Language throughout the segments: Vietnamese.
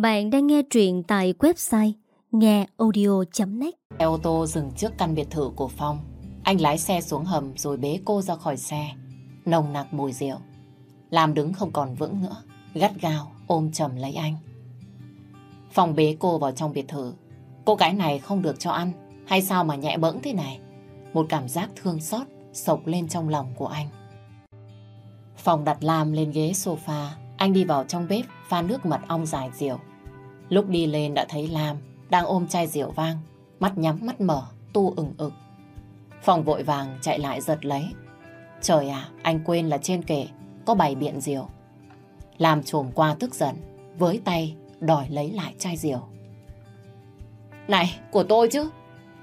Bạn đang nghe truyện tại website ngheaudio.net Xe ô tô dừng trước căn biệt thự của Phong. Anh lái xe xuống hầm rồi bế cô ra khỏi xe. Nồng nặc mùi rượu. Làm đứng không còn vững nữa. Gắt gao, ôm chầm lấy anh. Phong bế cô vào trong biệt thự. Cô gái này không được cho ăn. Hay sao mà nhẹ bẫng thế này? Một cảm giác thương xót sộc lên trong lòng của anh. Phong đặt Lam lên ghế sofa. Anh đi vào trong bếp, pha nước mật ong dài rượu. Lúc đi lên đã thấy Lam đang ôm chai rượu vang, mắt nhắm mắt mở, tu ửng ực. phòng vội vàng chạy lại giật lấy. Trời à, anh quên là trên kệ có bày biện rượu. Làm trồm qua tức giận, với tay đòi lấy lại chai rượu. Này, của tôi chứ.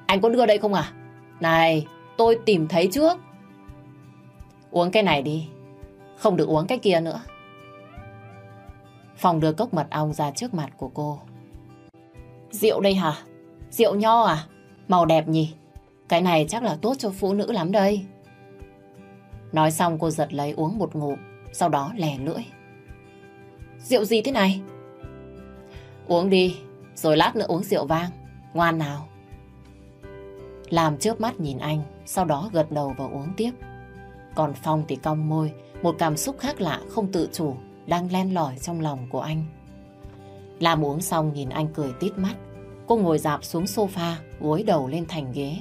Anh có đưa đây không à? Này, tôi tìm thấy trước. Uống cái này đi. Không được uống cái kia nữa. Phòng đưa cốc mật ong ra trước mặt của cô. Rượu đây hả? Rượu nho à? Màu đẹp nhỉ? Cái này chắc là tốt cho phụ nữ lắm đây. Nói xong cô giật lấy uống một ngụm, sau đó lè lưỡi. Rượu gì thế này? Uống đi, rồi lát nữa uống rượu vang. Ngoan nào. Làm trước mắt nhìn anh, sau đó gật đầu và uống tiếp. Còn Phong thì cong môi, một cảm xúc khác lạ không tự chủ đang len lỏi trong lòng của anh. Làm uống xong nhìn anh cười tít mắt. Cô ngồi dạp xuống sofa, gối đầu lên thành ghế,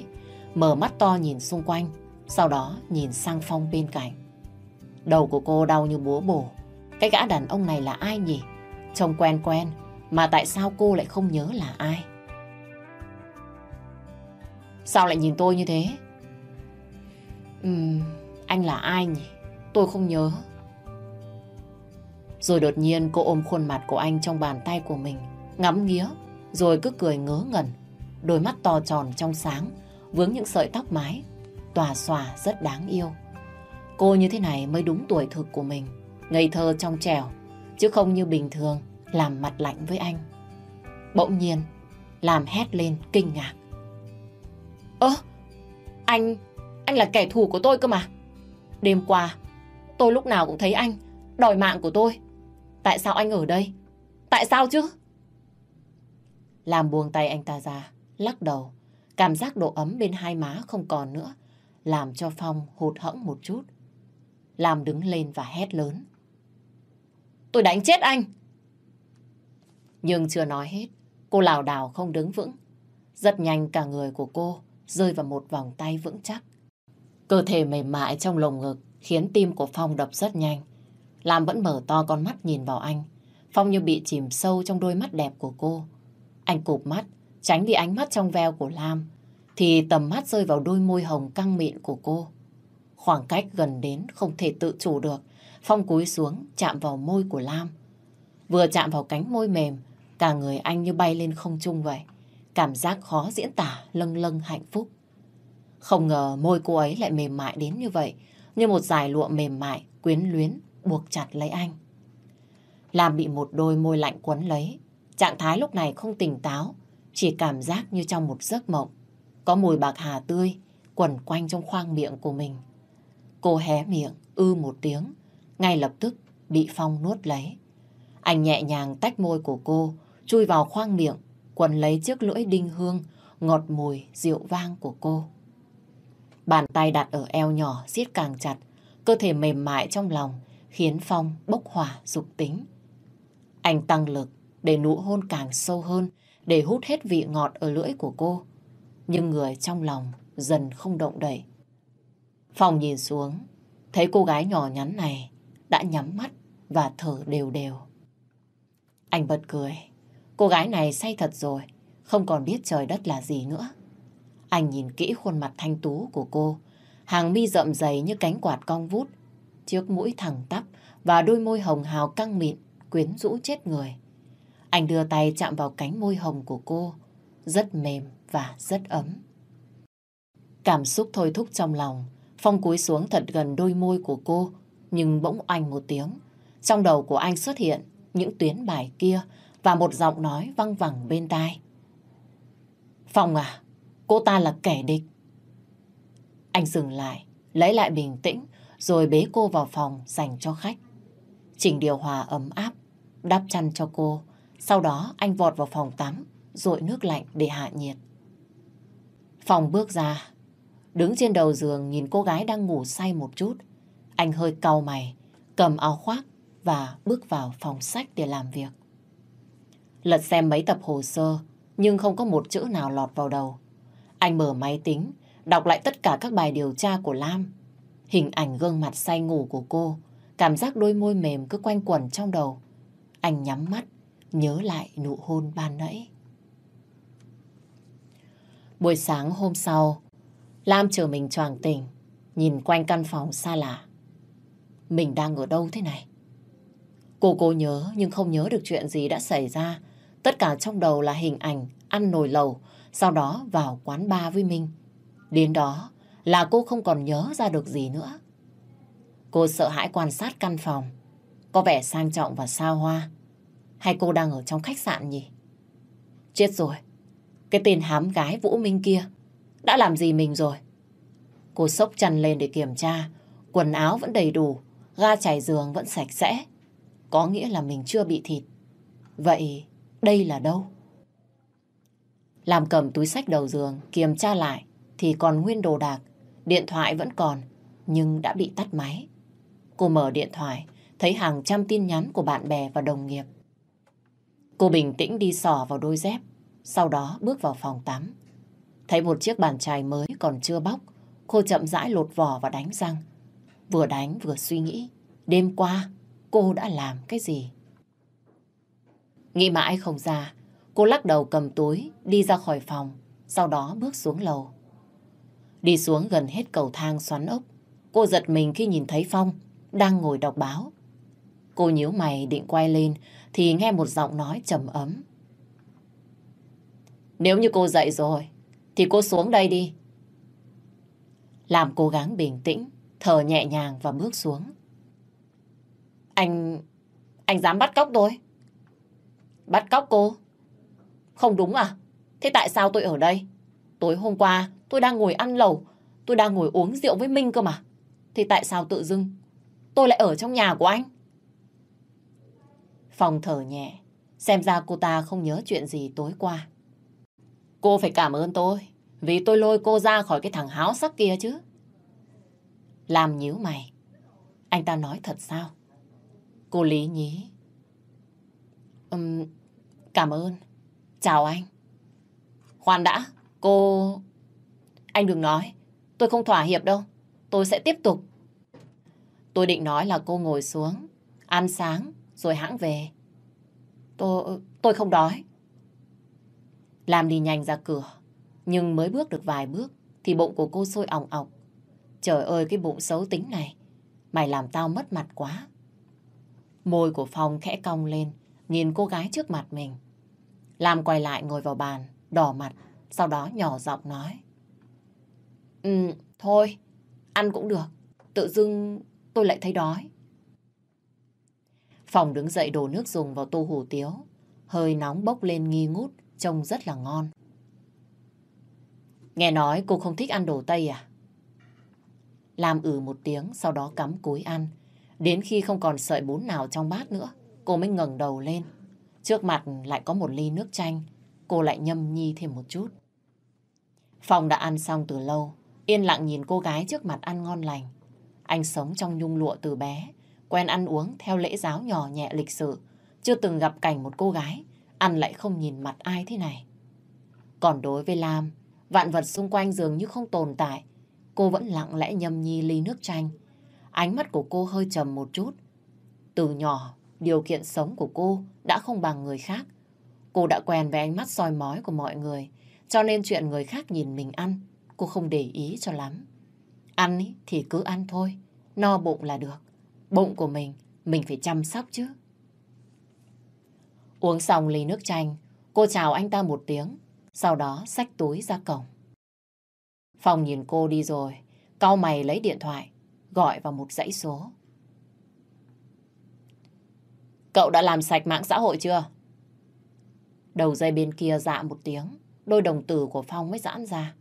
mở mắt to nhìn xung quanh, sau đó nhìn sang Phong bên cạnh. Đầu của cô đau như búa bổ. Cái gã đàn ông này là ai nhỉ? Trông quen quen, mà tại sao cô lại không nhớ là ai? Sao lại nhìn tôi như thế? Ừm, anh là ai nhỉ? Tôi không nhớ. Rồi đột nhiên cô ôm khuôn mặt của anh trong bàn tay của mình, ngắm nghía, rồi cứ cười ngớ ngẩn. Đôi mắt to tròn trong sáng, vướng những sợi tóc mái, tòa xòa rất đáng yêu. Cô như thế này mới đúng tuổi thực của mình, ngây thơ trong trẻo, chứ không như bình thường làm mặt lạnh với anh. Bỗng nhiên, làm hét lên kinh ngạc. Ơ, anh, anh là kẻ thù của tôi cơ mà. Đêm qua, tôi lúc nào cũng thấy anh đòi mạng của tôi. Tại sao anh ở đây? Tại sao chứ? Làm buông tay anh ta ra, lắc đầu. Cảm giác độ ấm bên hai má không còn nữa, làm cho Phong hụt hẫng một chút. Làm đứng lên và hét lớn. Tôi đánh chết anh! Nhưng chưa nói hết, cô lảo đảo không đứng vững. Rất nhanh cả người của cô rơi vào một vòng tay vững chắc. Cơ thể mềm mại trong lồng ngực khiến tim của Phong đập rất nhanh. Lam vẫn mở to con mắt nhìn vào anh. Phong như bị chìm sâu trong đôi mắt đẹp của cô. Anh cụp mắt, tránh đi ánh mắt trong veo của Lam. Thì tầm mắt rơi vào đôi môi hồng căng mịn của cô. Khoảng cách gần đến không thể tự chủ được. Phong cúi xuống chạm vào môi của Lam. Vừa chạm vào cánh môi mềm, cả người anh như bay lên không trung vậy. Cảm giác khó diễn tả lâng lâng hạnh phúc. Không ngờ môi cô ấy lại mềm mại đến như vậy, như một dải lụa mềm mại, quyến luyến, buộc chặt lấy anh. Làm bị một đôi môi lạnh quấn lấy. Trạng thái lúc này không tỉnh táo, chỉ cảm giác như trong một giấc mộng. Có mùi bạc hà tươi quẩn quanh trong khoang miệng của mình. Cô hé miệng, ư một tiếng, ngay lập tức bị Phong nuốt lấy. Anh nhẹ nhàng tách môi của cô, chui vào khoang miệng, quần lấy chiếc lưỡi đinh hương, ngọt mùi, rượu vang của cô. Bàn tay đặt ở eo nhỏ siết càng chặt, cơ thể mềm mại trong lòng, khiến Phong bốc hỏa dục tính. Anh tăng lực để nụ hôn càng sâu hơn, để hút hết vị ngọt ở lưỡi của cô. Nhưng người trong lòng dần không động đậy. Phong nhìn xuống, thấy cô gái nhỏ nhắn này đã nhắm mắt và thở đều đều. Anh bật cười. Cô gái này say thật rồi, không còn biết trời đất là gì nữa. Anh nhìn kỹ khuôn mặt thanh tú của cô, hàng mi rậm dày như cánh quạt cong vút, chiếc mũi thẳng tắp và đôi môi hồng hào căng mịn, quyến rũ chết người. Anh đưa tay chạm vào cánh môi hồng của cô, rất mềm và rất ấm. Cảm xúc thôi thúc trong lòng, Phong cúi xuống thật gần đôi môi của cô, nhưng bỗng oanh một tiếng. Trong đầu của anh xuất hiện những tuyến bài kia và một giọng nói văng vẳng bên tai. Phong à, cô ta là kẻ địch. Anh dừng lại, lấy lại bình tĩnh, rồi bế cô vào phòng dành cho khách. Chỉnh điều hòa ấm áp, đắp chăn cho cô, Sau đó anh vọt vào phòng tắm, rội nước lạnh để hạ nhiệt. Phòng bước ra, đứng trên đầu giường nhìn cô gái đang ngủ say một chút. Anh hơi cau mày, cầm áo khoác và bước vào phòng sách để làm việc. Lật xem mấy tập hồ sơ, nhưng không có một chữ nào lọt vào đầu. Anh mở máy tính, đọc lại tất cả các bài điều tra của Lam. Hình ảnh gương mặt say ngủ của cô, cảm giác đôi môi mềm cứ quanh quẩn trong đầu. Anh nhắm mắt, nhớ lại nụ hôn ban nãy. Buổi sáng hôm sau, Lam chờ mình choàng tỉnh, nhìn quanh căn phòng xa lạ. Mình đang ở đâu thế này? Cô cố nhớ nhưng không nhớ được chuyện gì đã xảy ra. Tất cả trong đầu là hình ảnh ăn nồi lầu, sau đó vào quán bar với Minh. Đến đó là cô không còn nhớ ra được gì nữa. Cô sợ hãi quan sát căn phòng. Có vẻ sang trọng và xa hoa. Hay cô đang ở trong khách sạn nhỉ? Chết rồi. Cái tên hám gái Vũ Minh kia đã làm gì mình rồi? Cô sốc chăn lên để kiểm tra. Quần áo vẫn đầy đủ. Ga trải giường vẫn sạch sẽ. Có nghĩa là mình chưa bị thịt. Vậy đây là đâu? Làm cầm túi sách đầu giường, kiểm tra lại thì còn nguyên đồ đạc. Điện thoại vẫn còn, nhưng đã bị tắt máy. Cô mở điện thoại, thấy hàng trăm tin nhắn của bạn bè và đồng nghiệp. Cô bình tĩnh đi sò vào đôi dép, sau đó bước vào phòng tắm. Thấy một chiếc bàn chải mới còn chưa bóc, cô chậm rãi lột vỏ và đánh răng. Vừa đánh vừa suy nghĩ, đêm qua cô đã làm cái gì? Nghĩ mãi không ra, cô lắc đầu cầm túi, đi ra khỏi phòng, sau đó bước xuống lầu. Đi xuống gần hết cầu thang xoắn ốc, cô giật mình khi nhìn thấy Phong đang ngồi đọc báo. Cô nhíu mày định quay lên thì nghe một giọng nói trầm ấm. Nếu như cô dậy rồi thì cô xuống đây đi. Làm cố gắng bình tĩnh, thở nhẹ nhàng và bước xuống. Anh... anh dám bắt cóc tôi? Bắt cóc cô? Không đúng à? Thế tại sao tôi ở đây? Tối hôm qua tôi đang ngồi ăn lẩu, tôi đang ngồi uống rượu với Minh cơ mà. Thì tại sao tự dưng tôi lại ở trong nhà của anh? Phòng thở nhẹ, xem ra cô ta không nhớ chuyện gì tối qua. Cô phải cảm ơn tôi, vì tôi lôi cô ra khỏi cái thằng háo sắc kia chứ. Làm nhíu mày. Anh ta nói thật sao? Cô lý nhí. Um, cảm ơn. Chào anh. Khoan đã, cô... Anh đừng nói, tôi không thỏa hiệp đâu. Tôi sẽ tiếp tục. Tôi định nói là cô ngồi xuống, ăn sáng, rồi hãng về. Tôi... tôi không đói. Làm đi nhanh ra cửa, nhưng mới bước được vài bước thì bụng của cô sôi ỏng ọc. Trời ơi cái bụng xấu tính này, mày làm tao mất mặt quá. Môi của Phong khẽ cong lên, nhìn cô gái trước mặt mình. làm quay lại ngồi vào bàn, đỏ mặt, sau đó nhỏ giọng nói. Ừ, thôi, ăn cũng được. Tự dưng tôi lại thấy đói. Phòng đứng dậy đổ nước dùng vào tô hủ tiếu. Hơi nóng bốc lên nghi ngút, trông rất là ngon. Nghe nói cô không thích ăn đồ Tây à? Làm ử ừ một tiếng, sau đó cắm cúi ăn. Đến khi không còn sợi bún nào trong bát nữa, cô mới ngẩng đầu lên. Trước mặt lại có một ly nước chanh, cô lại nhâm nhi thêm một chút. phòng đã ăn xong từ lâu, yên lặng nhìn cô gái trước mặt ăn ngon lành. Anh sống trong nhung lụa từ bé, quen ăn uống theo lễ giáo nhỏ nhẹ lịch sự, chưa từng gặp cảnh một cô gái ăn lại không nhìn mặt ai thế này. Còn đối với Lam, vạn vật xung quanh dường như không tồn tại, cô vẫn lặng lẽ nhâm nhi ly nước chanh. Ánh mắt của cô hơi trầm một chút. Từ nhỏ, điều kiện sống của cô đã không bằng người khác. Cô đã quen với ánh mắt soi mói của mọi người, cho nên chuyện người khác nhìn mình ăn, cô không để ý cho lắm. Ăn ý, thì cứ ăn thôi, no bụng là được. Bụng của mình, mình phải chăm sóc chứ. Uống xong ly nước chanh, cô chào anh ta một tiếng, sau đó xách túi ra cổng. Phong nhìn cô đi rồi, cau mày lấy điện thoại, gọi vào một dãy số. Cậu đã làm sạch mạng xã hội chưa? Đầu dây bên kia dạ một tiếng, đôi đồng tử của Phong mới giãn ra.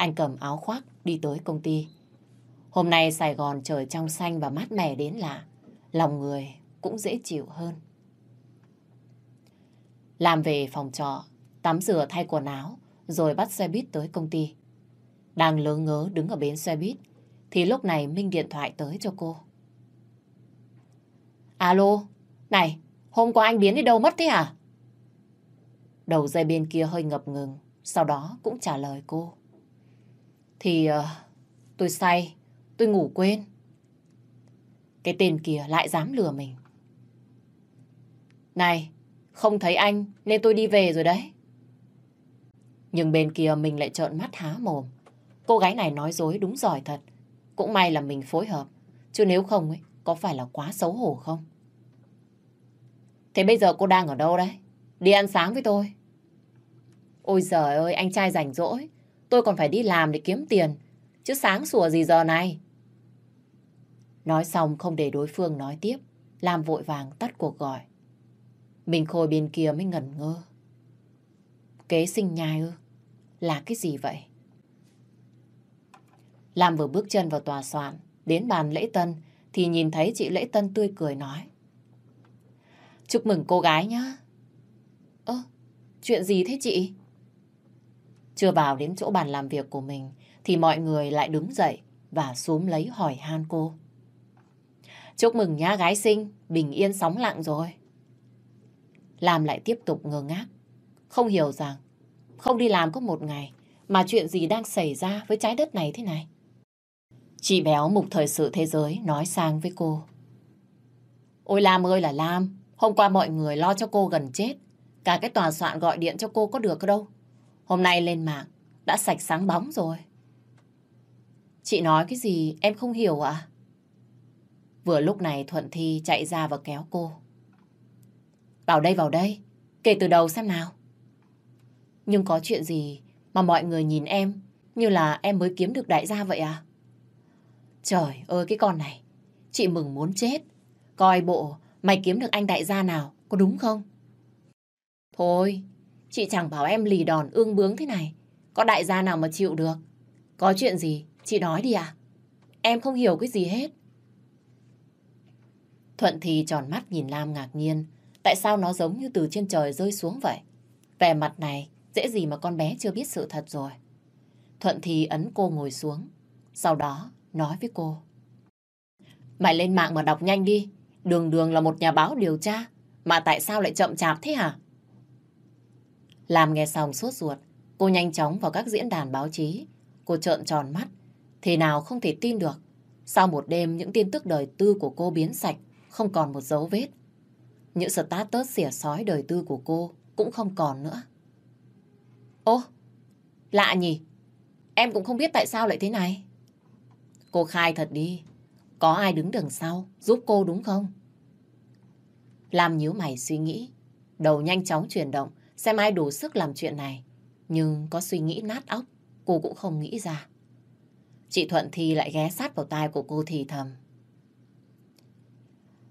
Anh cầm áo khoác đi tới công ty. Hôm nay Sài Gòn trời trong xanh và mát mẻ đến lạ. Lòng người cũng dễ chịu hơn. Làm về phòng trọ, tắm rửa thay quần áo, rồi bắt xe buýt tới công ty. Đang lớ ngớ đứng ở bến xe buýt, thì lúc này Minh điện thoại tới cho cô. Alo, này, hôm qua anh biến đi đâu mất thế à? Đầu dây bên kia hơi ngập ngừng, sau đó cũng trả lời cô. Thì uh, tôi say, tôi ngủ quên. Cái tên kia lại dám lừa mình. Này, không thấy anh nên tôi đi về rồi đấy. Nhưng bên kia mình lại trợn mắt há mồm. Cô gái này nói dối đúng giỏi thật. Cũng may là mình phối hợp. Chứ nếu không ấy, có phải là quá xấu hổ không? Thế bây giờ cô đang ở đâu đấy? Đi ăn sáng với tôi. Ôi giời ơi, anh trai rảnh rỗi. Tôi còn phải đi làm để kiếm tiền. Chứ sáng sủa gì giờ này? Nói xong không để đối phương nói tiếp. Lam vội vàng tắt cuộc gọi. Mình khôi bên kia mới ngẩn ngơ. Kế sinh nhai ư? Là cái gì vậy? Lam vừa bước chân vào tòa soạn, đến bàn lễ tân, thì nhìn thấy chị lễ tân tươi cười nói. Chúc mừng cô gái nhá. Ơ, chuyện gì thế chị? Chưa vào đến chỗ bàn làm việc của mình, thì mọi người lại đứng dậy và xuống lấy hỏi han cô. Chúc mừng nhá gái xinh, bình yên sóng lặng rồi. làm lại tiếp tục ngơ ngác, không hiểu rằng không đi làm có một ngày mà chuyện gì đang xảy ra với trái đất này thế này. Chị béo mục thời sự thế giới nói sang với cô. Ôi Lam ơi là Lam, hôm qua mọi người lo cho cô gần chết. Cả cái tòa soạn gọi điện cho cô có được đâu. Hôm nay lên mạng, đã sạch sáng bóng rồi. Chị nói cái gì em không hiểu ạ? Vừa lúc này Thuận Thi chạy ra và kéo cô. Vào đây, vào đây. Kể từ đầu xem nào. Nhưng có chuyện gì mà mọi người nhìn em như là em mới kiếm được đại gia vậy à? Trời ơi cái con này, chị mừng muốn chết. Coi bộ mày kiếm được anh đại gia nào, có đúng không? Thôi, chị chẳng bảo em lì đòn ương bướng thế này. Có đại gia nào mà chịu được? Có chuyện gì, chị nói đi à? Em không hiểu cái gì hết. Thuận thì tròn mắt nhìn Lam ngạc nhiên. Tại sao nó giống như từ trên trời rơi xuống vậy? Vẻ mặt này, dễ gì mà con bé chưa biết sự thật rồi. Thuận thì ấn cô ngồi xuống. Sau đó, nói với cô. Mày lên mạng mà đọc nhanh đi. Đường đường là một nhà báo điều tra. Mà tại sao lại chậm chạp thế hả? Làm nghe xong sốt ruột. Cô nhanh chóng vào các diễn đàn báo chí. Cô trợn tròn mắt. Thế nào không thể tin được. Sau một đêm những tin tức đời tư của cô biến sạch. Không còn một dấu vết. Những status xỉa sói đời tư của cô cũng không còn nữa. Ô, lạ nhỉ? Em cũng không biết tại sao lại thế này. Cô khai thật đi. Có ai đứng đằng sau giúp cô đúng không? Làm nhíu mày suy nghĩ. Đầu nhanh chóng chuyển động xem ai đủ sức làm chuyện này. Nhưng có suy nghĩ nát óc cô cũng không nghĩ ra. Chị Thuận thì lại ghé sát vào tai của cô thì thầm.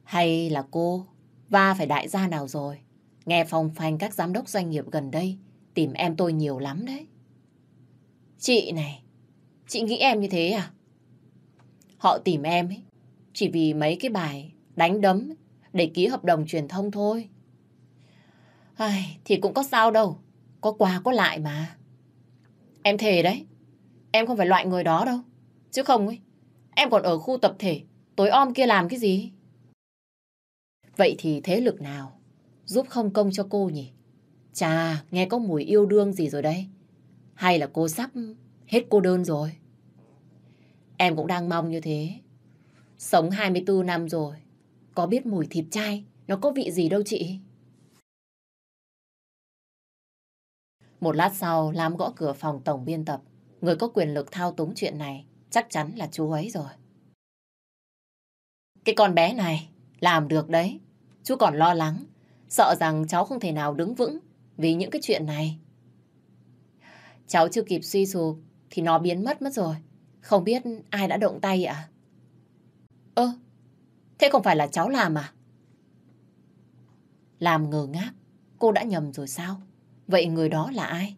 Hay là cô va phải đại gia nào rồi? Nghe phòng phanh các giám đốc doanh nghiệp gần đây tìm em tôi nhiều lắm đấy. Chị này, chị nghĩ em như thế à? Họ tìm em ấy, chỉ vì mấy cái bài đánh đấm để ký hợp đồng truyền thông thôi. Ai, thì cũng có sao đâu, có qua có lại mà. Em thề đấy, em không phải loại người đó đâu. Chứ không ấy, em còn ở khu tập thể, tối om kia làm cái gì? Vậy thì thế lực nào giúp không công cho cô nhỉ? Chà, nghe có mùi yêu đương gì rồi đây? Hay là cô sắp hết cô đơn rồi? Em cũng đang mong như thế. Sống 24 năm rồi, có biết mùi thịt chay nó có vị gì đâu chị? Một lát sau, Lam gõ cửa phòng tổng biên tập. Người có quyền lực thao túng chuyện này chắc chắn là chú ấy rồi. Cái con bé này làm được đấy. Chú còn lo lắng, sợ rằng cháu không thể nào đứng vững vì những cái chuyện này. Cháu chưa kịp suy sụp thì nó biến mất mất rồi. Không biết ai đã động tay ạ? Ơ, thế không phải là cháu làm à? Làm ngờ ngác, cô đã nhầm rồi sao? Vậy người đó là ai?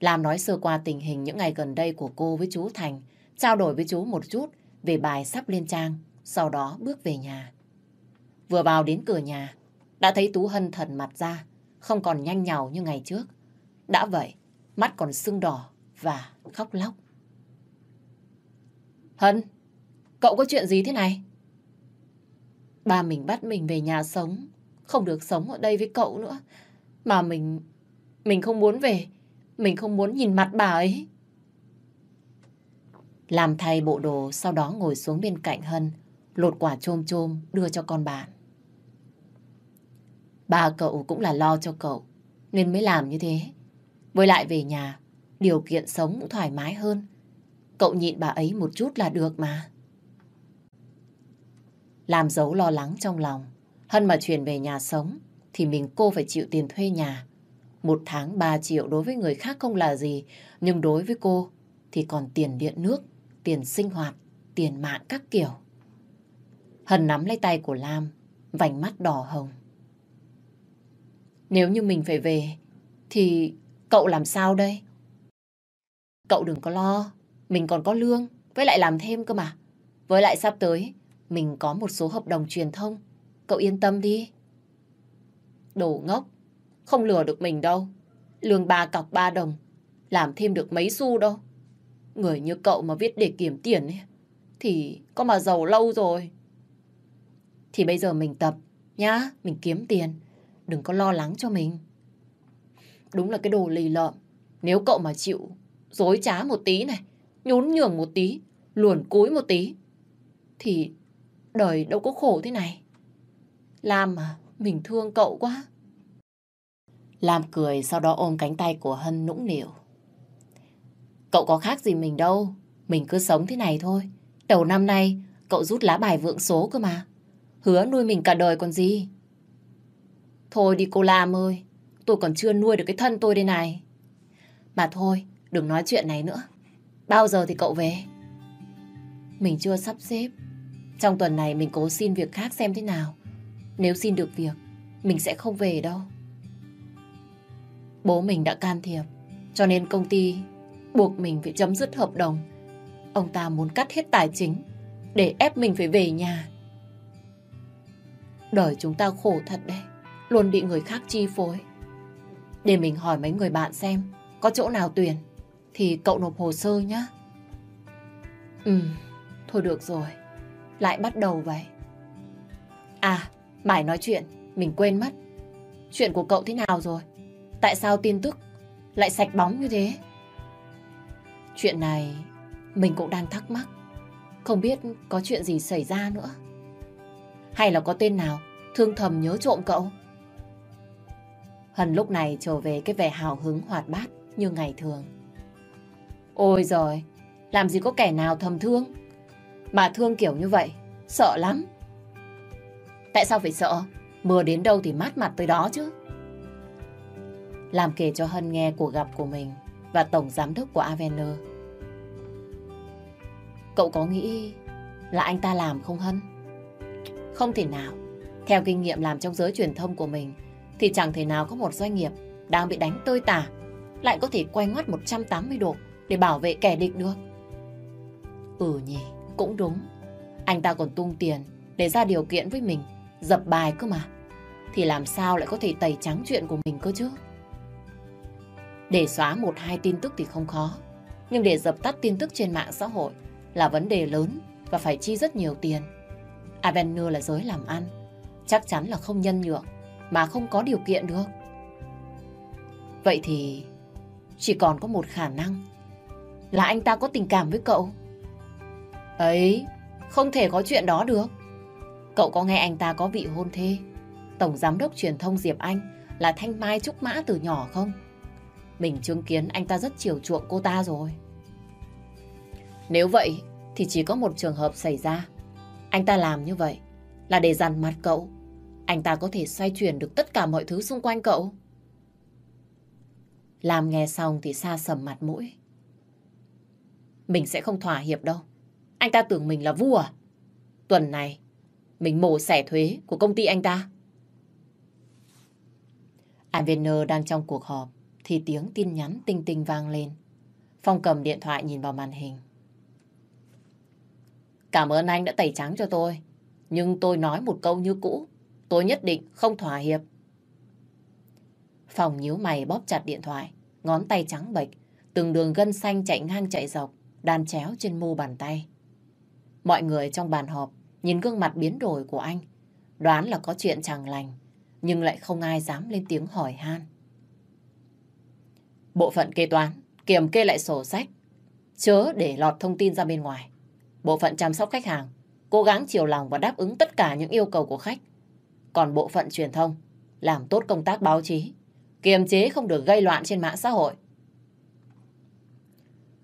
Làm nói sơ qua tình hình những ngày gần đây của cô với chú Thành, trao đổi với chú một chút về bài sắp lên trang, sau đó bước về nhà. Vừa vào đến cửa nhà, đã thấy Tú Hân thần mặt ra, không còn nhanh nhào như ngày trước. Đã vậy, mắt còn sưng đỏ và khóc lóc. Hân, cậu có chuyện gì thế này? Ba mình bắt mình về nhà sống, không được sống ở đây với cậu nữa. Mà mình, mình không muốn về, mình không muốn nhìn mặt bà ấy. Làm thay bộ đồ, sau đó ngồi xuống bên cạnh Hân, lột quả chôm chôm đưa cho con bạn. Ba cậu cũng là lo cho cậu, nên mới làm như thế. Với lại về nhà, điều kiện sống cũng thoải mái hơn. Cậu nhịn bà ấy một chút là được mà. Làm dấu lo lắng trong lòng. Hân mà chuyển về nhà sống, thì mình cô phải chịu tiền thuê nhà. Một tháng 3 triệu đối với người khác không là gì, nhưng đối với cô thì còn tiền điện nước, tiền sinh hoạt, tiền mạng các kiểu. Hân nắm lấy tay của Lam, vành mắt đỏ hồng. Nếu như mình phải về, thì cậu làm sao đây? Cậu đừng có lo, mình còn có lương, với lại làm thêm cơ mà. Với lại sắp tới, mình có một số hợp đồng truyền thông. Cậu yên tâm đi. Đồ ngốc, không lừa được mình đâu. Lương ba cọc ba đồng, làm thêm được mấy xu đâu. Người như cậu mà viết để kiếm tiền ấy, thì có mà giàu lâu rồi. Thì bây giờ mình tập, nhá, mình kiếm tiền. Đừng có lo lắng cho mình. Đúng là cái đồ lì lợm. Nếu cậu mà chịu dối trá một tí này, nhún nhường một tí, luồn cúi một tí, thì đời đâu có khổ thế này. làm mà, mình thương cậu quá. Lam cười sau đó ôm cánh tay của Hân nũng nịu. Cậu có khác gì mình đâu, mình cứ sống thế này thôi. Đầu năm nay, cậu rút lá bài vượng số cơ mà. Hứa nuôi mình cả đời còn gì. Thôi đi cô Lam ơi, tôi còn chưa nuôi được cái thân tôi đây này. Mà thôi, đừng nói chuyện này nữa. Bao giờ thì cậu về? Mình chưa sắp xếp. Trong tuần này mình cố xin việc khác xem thế nào. Nếu xin được việc, mình sẽ không về đâu. Bố mình đã can thiệp, cho nên công ty buộc mình phải chấm dứt hợp đồng. Ông ta muốn cắt hết tài chính để ép mình phải về nhà. Đời chúng ta khổ thật đấy, luôn bị người khác chi phối. Để mình hỏi mấy người bạn xem có chỗ nào tuyển thì cậu nộp hồ sơ nhé. Ừ, thôi được rồi. Lại bắt đầu vậy. À, mải nói chuyện, mình quên mất. Chuyện của cậu thế nào rồi? Tại sao tin tức lại sạch bóng như thế? Chuyện này mình cũng đang thắc mắc. Không biết có chuyện gì xảy ra nữa. Hay là có tên nào thương thầm nhớ trộm cậu? Hân lúc này trở về cái vẻ hào hứng hoạt bát như ngày thường. Ôi rồi làm gì có kẻ nào thầm thương? Mà thương kiểu như vậy, sợ lắm. Tại sao phải sợ? Mưa đến đâu thì mát mặt tới đó chứ. Làm kể cho Hân nghe cuộc gặp của mình và tổng giám đốc của Avener. Cậu có nghĩ là anh ta làm không Hân? Không thể nào. Theo kinh nghiệm làm trong giới truyền thông của mình thì chẳng thể nào có một doanh nghiệp đang bị đánh tơi tả lại có thể quay ngoắt 180 độ để bảo vệ kẻ địch được. Ừ nhỉ, cũng đúng. Anh ta còn tung tiền để ra điều kiện với mình, dập bài cơ mà. Thì làm sao lại có thể tẩy trắng chuyện của mình cơ chứ? Để xóa một hai tin tức thì không khó. Nhưng để dập tắt tin tức trên mạng xã hội là vấn đề lớn và phải chi rất nhiều tiền. Avenue là giới làm ăn. Chắc chắn là không nhân nhượng mà không có điều kiện được. Vậy thì chỉ còn có một khả năng là anh ta có tình cảm với cậu. Ấy, không thể có chuyện đó được. Cậu có nghe anh ta có vị hôn thê, Tổng Giám đốc truyền thông Diệp Anh là Thanh Mai Trúc Mã từ nhỏ không? Mình chứng kiến anh ta rất chiều chuộng cô ta rồi. Nếu vậy thì chỉ có một trường hợp xảy ra. Anh ta làm như vậy là để dằn mặt cậu. Anh ta có thể xoay chuyển được tất cả mọi thứ xung quanh cậu. Làm nghe xong thì xa sầm mặt mũi. Mình sẽ không thỏa hiệp đâu. Anh ta tưởng mình là vua à? Tuần này, mình mổ xẻ thuế của công ty anh ta. Anvener đang trong cuộc họp, thì tiếng tin nhắn tinh tinh vang lên. Phong cầm điện thoại nhìn vào màn hình. Cảm ơn anh đã tẩy trắng cho tôi. Nhưng tôi nói một câu như cũ. Tôi nhất định không thỏa hiệp. Phòng nhíu mày bóp chặt điện thoại, ngón tay trắng bệch, từng đường gân xanh chạy ngang chạy dọc, đan chéo trên mu bàn tay. Mọi người trong bàn họp nhìn gương mặt biến đổi của anh, đoán là có chuyện chẳng lành, nhưng lại không ai dám lên tiếng hỏi han. Bộ phận kế toán, kiểm kê lại sổ sách, chớ để lọt thông tin ra bên ngoài. Bộ phận chăm sóc khách hàng, cố gắng chiều lòng và đáp ứng tất cả những yêu cầu của khách. Còn bộ phận truyền thông, làm tốt công tác báo chí, kiềm chế không được gây loạn trên mạng xã hội.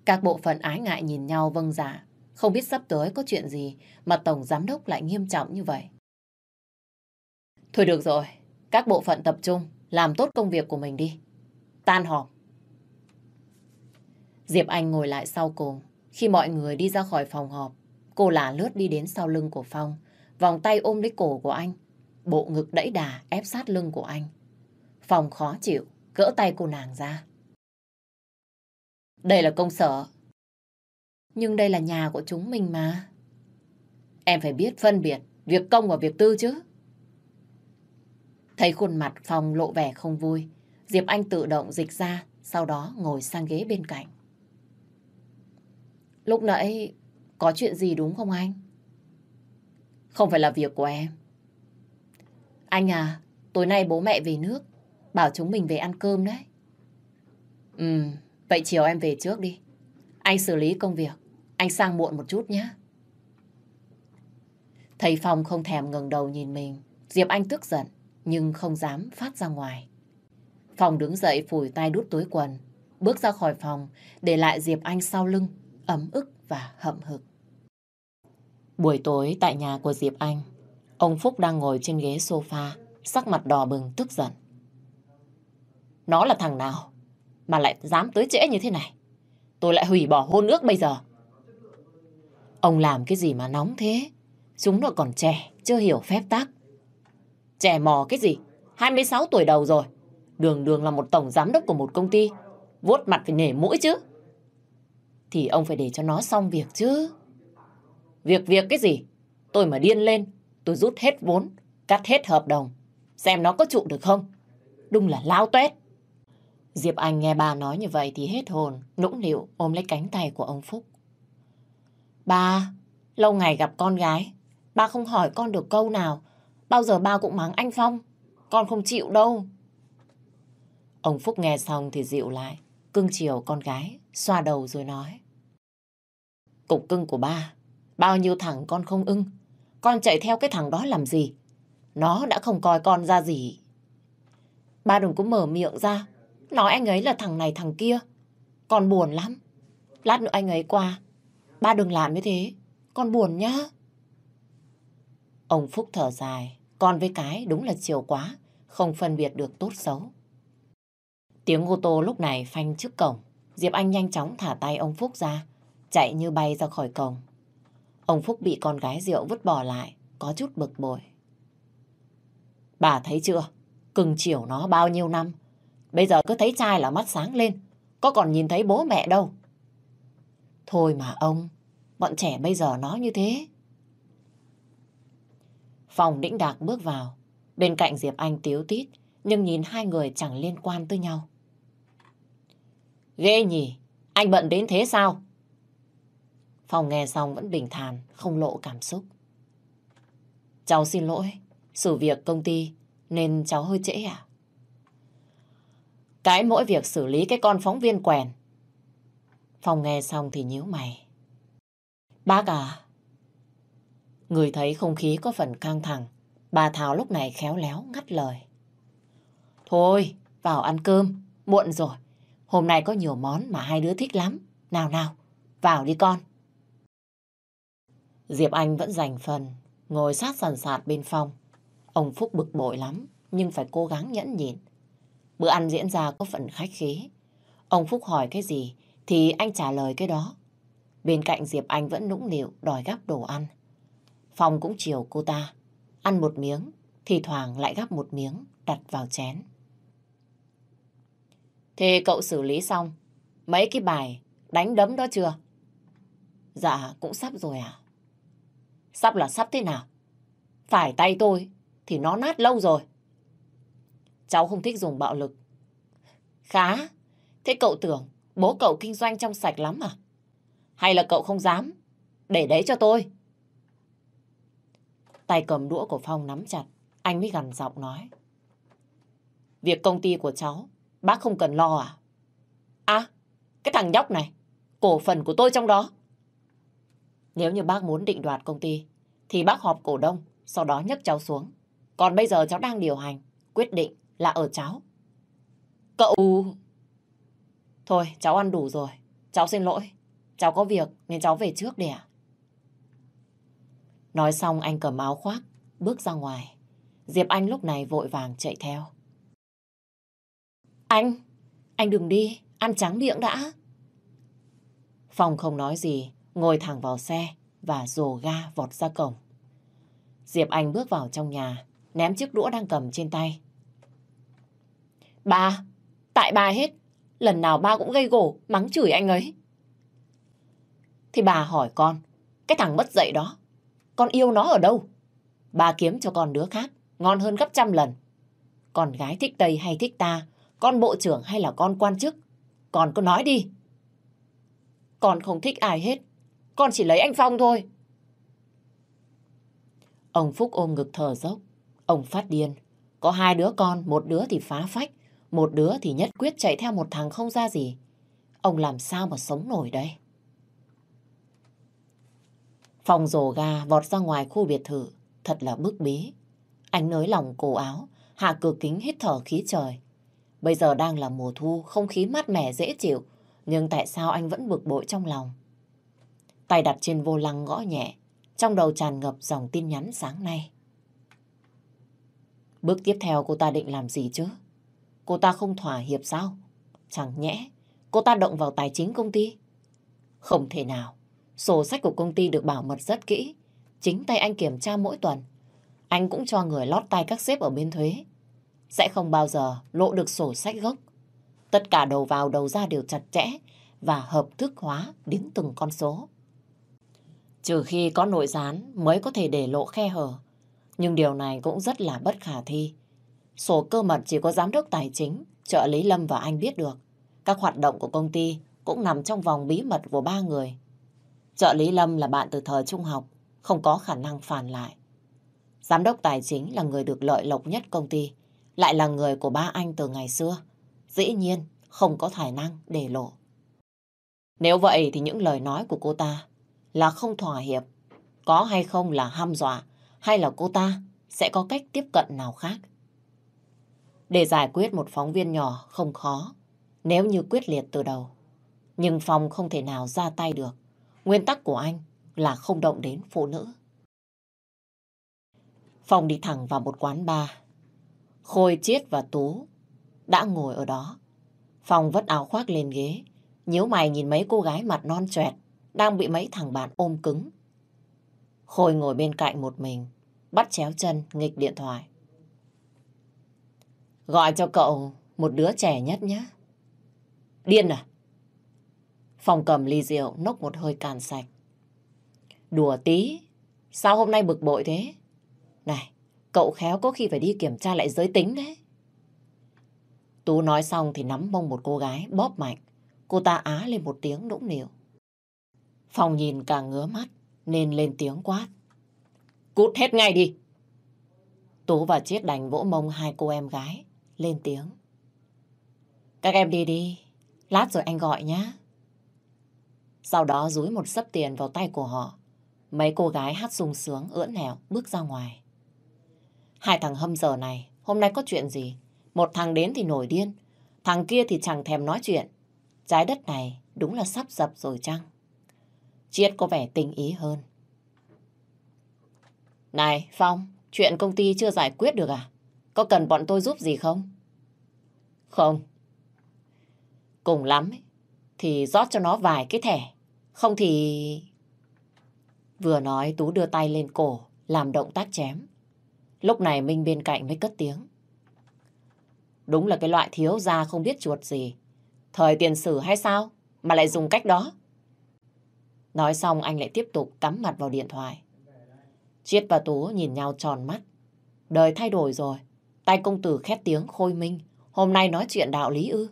Các bộ phận ái ngại nhìn nhau vâng giả, dạ, không biết sắp tới có chuyện gì mà Tổng Giám Đốc lại nghiêm trọng như vậy. Thôi được rồi, các bộ phận tập trung, làm tốt công việc của mình đi. Tan họp. Diệp Anh ngồi lại sau cùng. Khi mọi người đi ra khỏi phòng họp, cô lả lướt đi đến sau lưng của Phong, vòng tay ôm lấy cổ của anh, bộ ngực đẩy đà ép sát lưng của anh. Phong khó chịu, gỡ tay cô nàng ra. Đây là công sở. Nhưng đây là nhà của chúng mình mà. Em phải biết phân biệt việc công và việc tư chứ. Thấy khuôn mặt Phong lộ vẻ không vui, Diệp Anh tự động dịch ra, sau đó ngồi sang ghế bên cạnh. Lúc nãy có chuyện gì đúng không anh? Không phải là việc của em. Anh à, tối nay bố mẹ về nước, bảo chúng mình về ăn cơm đấy. Ừ, vậy chiều em về trước đi. Anh xử lý công việc, anh sang muộn một chút nhé. Thầy Phong không thèm ngừng đầu nhìn mình, Diệp Anh tức giận, nhưng không dám phát ra ngoài. Phong đứng dậy phủi tay đút túi quần, bước ra khỏi phòng, để lại Diệp Anh sau lưng, ấm ức và hậm hực. Buổi tối tại nhà của Diệp Anh, ông Phúc đang ngồi trên ghế sofa, sắc mặt đỏ bừng tức giận. Nó là thằng nào mà lại dám tới trễ như thế này? Tôi lại hủy bỏ hôn ước bây giờ. Ông làm cái gì mà nóng thế? Chúng nó còn trẻ, chưa hiểu phép tắc. Trẻ mò cái gì? 26 tuổi đầu rồi. Đường đường là một tổng giám đốc của một công ty. Vuốt mặt phải nể mũi chứ thì ông phải để cho nó xong việc chứ. Việc việc cái gì? Tôi mà điên lên, tôi rút hết vốn, cắt hết hợp đồng, xem nó có trụ được không. Đúng là lao tuét. Diệp Anh nghe bà nói như vậy thì hết hồn, nũng nịu ôm lấy cánh tay của ông Phúc. Ba, lâu ngày gặp con gái, ba không hỏi con được câu nào, bao giờ ba cũng mắng anh Phong, con không chịu đâu. Ông Phúc nghe xong thì dịu lại, cưng chiều con gái, xoa đầu rồi nói. Cục cưng của ba, bao nhiêu thằng con không ưng, con chạy theo cái thằng đó làm gì? Nó đã không coi con ra gì. Ba đừng có mở miệng ra, nói anh ấy là thằng này thằng kia. Con buồn lắm. Lát nữa anh ấy qua, ba đừng làm như thế, con buồn nhá. Ông Phúc thở dài, con với cái đúng là chiều quá, không phân biệt được tốt xấu. Tiếng ô tô lúc này phanh trước cổng. Diệp Anh nhanh chóng thả tay ông Phúc ra, chạy như bay ra khỏi cổng. Ông Phúc bị con gái rượu vứt bỏ lại, có chút bực bội. Bà thấy chưa? Cưng chiều nó bao nhiêu năm. Bây giờ cứ thấy trai là mắt sáng lên, có còn nhìn thấy bố mẹ đâu. Thôi mà ông, bọn trẻ bây giờ nó như thế. Phòng đĩnh đạc bước vào, bên cạnh Diệp Anh tiếu tít, nhưng nhìn hai người chẳng liên quan tới nhau. Ghê nhỉ, anh bận đến thế sao? Phong nghe xong vẫn bình thản, không lộ cảm xúc. Cháu xin lỗi, xử việc công ty nên cháu hơi trễ à? Cái mỗi việc xử lý cái con phóng viên quèn. Phong nghe xong thì nhíu mày. Bác à? Người thấy không khí có phần căng thẳng, bà Thảo lúc này khéo léo ngắt lời. Thôi, vào ăn cơm, muộn rồi. Hôm nay có nhiều món mà hai đứa thích lắm. Nào nào, vào đi con. Diệp Anh vẫn dành phần, ngồi sát sàn sạt bên phòng. Ông Phúc bực bội lắm, nhưng phải cố gắng nhẫn nhịn. Bữa ăn diễn ra có phần khách khí. Ông Phúc hỏi cái gì thì anh trả lời cái đó. Bên cạnh Diệp Anh vẫn nũng nịu đòi gắp đồ ăn. Phong cũng chiều cô ta. Ăn một miếng, thì thoảng lại gắp một miếng, đặt vào chén. Thế cậu xử lý xong mấy cái bài đánh đấm đó chưa? Dạ, cũng sắp rồi à? Sắp là sắp thế nào? Phải tay tôi thì nó nát lâu rồi. Cháu không thích dùng bạo lực, Khá. Thế cậu tưởng bố cậu kinh doanh trong sạch lắm à? Hay là cậu không dám? Để đấy cho tôi. Tay cầm đũa của Phong nắm chặt. Anh mới gần giọng nói. Việc công ty của cháu, bác không cần lo à? À, cái thằng nhóc này, cổ phần của tôi trong đó. Nếu như bác muốn định đoạt công ty, thì bác họp cổ đông, sau đó nhấc cháu xuống. Còn bây giờ cháu đang điều hành, quyết định là ở cháu. Cậu... Thôi, cháu ăn đủ rồi. Cháu xin lỗi. Cháu có việc nên cháu về trước đi ạ. Nói xong anh cầm áo khoác, bước ra ngoài. Diệp Anh lúc này vội vàng chạy theo. Anh, anh đừng đi, ăn trắng miệng đã. Phong không nói gì, ngồi thẳng vào xe và rồ ga vọt ra cổng. Diệp Anh bước vào trong nhà, ném chiếc đũa đang cầm trên tay. Ba, tại ba hết, lần nào ba cũng gây gổ, mắng chửi anh ấy. Thì bà hỏi con, cái thằng mất dạy đó, con yêu nó ở đâu? Bà kiếm cho con đứa khác, ngon hơn gấp trăm lần. Con gái thích Tây hay thích ta, con bộ trưởng hay là con quan chức? Con cứ nói đi. Con không thích ai hết, con chỉ lấy anh Phong thôi. Ông Phúc ôm ngực thở dốc. Ông phát điên. Có hai đứa con, một đứa thì phá phách, một đứa thì nhất quyết chạy theo một thằng không ra gì. Ông làm sao mà sống nổi đây? Phòng rổ ga vọt ra ngoài khu biệt thự, thật là bức bí. Anh nới lòng cổ áo, hạ cửa kính hít thở khí trời. Bây giờ đang là mùa thu, không khí mát mẻ dễ chịu, nhưng tại sao anh vẫn bực bội trong lòng? Tay đặt trên vô lăng gõ nhẹ, trong đầu tràn ngập dòng tin nhắn sáng nay. Bước tiếp theo cô ta định làm gì chứ? Cô ta không thỏa hiệp sao? Chẳng nhẽ cô ta động vào tài chính công ty? Không thể nào. Sổ sách của công ty được bảo mật rất kỹ. Chính tay anh kiểm tra mỗi tuần. Anh cũng cho người lót tay các sếp ở bên thuế. Sẽ không bao giờ lộ được sổ sách gốc. Tất cả đầu vào đầu ra đều chặt chẽ và hợp thức hóa đến từng con số. Trừ khi có nội gián mới có thể để lộ khe hở. Nhưng điều này cũng rất là bất khả thi. Sổ cơ mật chỉ có giám đốc tài chính, trợ lý Lâm và anh biết được. Các hoạt động của công ty cũng nằm trong vòng bí mật của ba người. Trợ lý Lâm là bạn từ thời trung học, không có khả năng phản lại. Giám đốc tài chính là người được lợi lộc nhất công ty, lại là người của ba anh từ ngày xưa. Dĩ nhiên, không có khả năng để lộ. Nếu vậy thì những lời nói của cô ta là không thỏa hiệp, có hay không là ham dọa, hay là cô ta sẽ có cách tiếp cận nào khác. Để giải quyết một phóng viên nhỏ không khó, nếu như quyết liệt từ đầu. Nhưng Phong không thể nào ra tay được. Nguyên tắc của anh là không động đến phụ nữ. Phong đi thẳng vào một quán bar. Khôi, Chiết và Tú đã ngồi ở đó. Phong vất áo khoác lên ghế, nhíu mày nhìn mấy cô gái mặt non choẹt đang bị mấy thằng bạn ôm cứng. Khôi ngồi bên cạnh một mình, bắt chéo chân nghịch điện thoại. Gọi cho cậu một đứa trẻ nhất nhé. Điên à? Phong cầm ly rượu nốc một hơi càn sạch. Đùa tí, sao hôm nay bực bội thế? Này, cậu khéo có khi phải đi kiểm tra lại giới tính đấy. Tú nói xong thì nắm mông một cô gái bóp mạnh. Cô ta á lên một tiếng nũng nịu. phòng nhìn càng ngứa mắt nên lên tiếng quát. Cút hết ngay đi. Tú và Chiết đành vỗ mông hai cô em gái lên tiếng. Các em đi đi, lát rồi anh gọi nhá. Sau đó dúi một sấp tiền vào tay của họ. Mấy cô gái hát sung sướng, ưỡn nẻo, bước ra ngoài. Hai thằng hâm giờ này, hôm nay có chuyện gì? Một thằng đến thì nổi điên, thằng kia thì chẳng thèm nói chuyện. Trái đất này đúng là sắp dập rồi chăng? Chiết có vẻ tình ý hơn. Này, Phong, chuyện công ty chưa giải quyết được à? Có cần bọn tôi giúp gì không? Không. Cùng lắm ấy, thì rót cho nó vài cái thẻ. Không thì... Vừa nói Tú đưa tay lên cổ, làm động tác chém. Lúc này Minh bên cạnh mới cất tiếng. Đúng là cái loại thiếu gia không biết chuột gì. Thời tiền sử hay sao mà lại dùng cách đó? Nói xong anh lại tiếp tục cắm mặt vào điện thoại. Chiết và Tú nhìn nhau tròn mắt. Đời thay đổi rồi. Tay công tử khét tiếng khôi minh. Hôm nay nói chuyện đạo lý ư.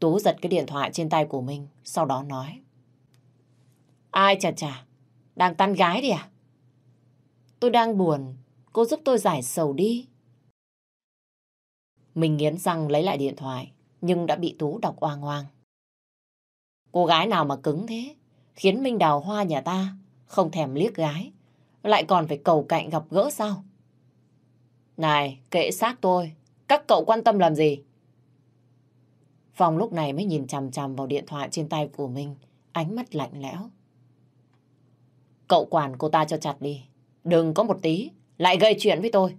Tú giật cái điện thoại trên tay của mình, sau đó nói. Ai chà chà, đang tán gái đi à? Tôi đang buồn, cô giúp tôi giải sầu đi. Mình nghiến răng lấy lại điện thoại, nhưng đã bị Tú đọc oang oang. Cô gái nào mà cứng thế, khiến Minh đào hoa nhà ta không thèm liếc gái, lại còn phải cầu cạnh gặp gỡ sao? Này, kệ xác tôi, các cậu quan tâm làm gì? Phong lúc này mới nhìn chằm chằm vào điện thoại trên tay của mình, ánh mắt lạnh lẽo. Cậu quản cô ta cho chặt đi, đừng có một tí, lại gây chuyện với tôi.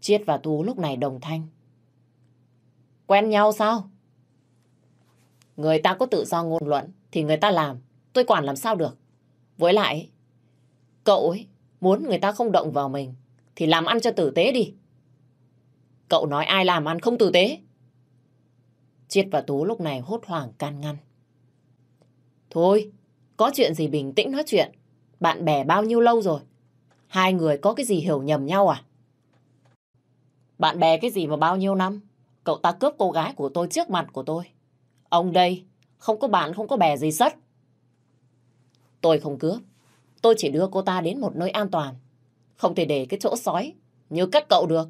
Chiết và Tú lúc này đồng thanh. Quen nhau sao? Người ta có tự do ngôn luận thì người ta làm, tôi quản làm sao được. Với lại, cậu ấy muốn người ta không động vào mình thì làm ăn cho tử tế đi. Cậu nói ai làm ăn không tử tế? Chiết và Tú lúc này hốt hoảng can ngăn. Thôi, có chuyện gì bình tĩnh nói chuyện. Bạn bè bao nhiêu lâu rồi? Hai người có cái gì hiểu nhầm nhau à? Bạn bè cái gì mà bao nhiêu năm? Cậu ta cướp cô gái của tôi trước mặt của tôi. Ông đây, không có bạn, không có bè gì sất. Tôi không cướp. Tôi chỉ đưa cô ta đến một nơi an toàn. Không thể để cái chỗ sói như cắt cậu được.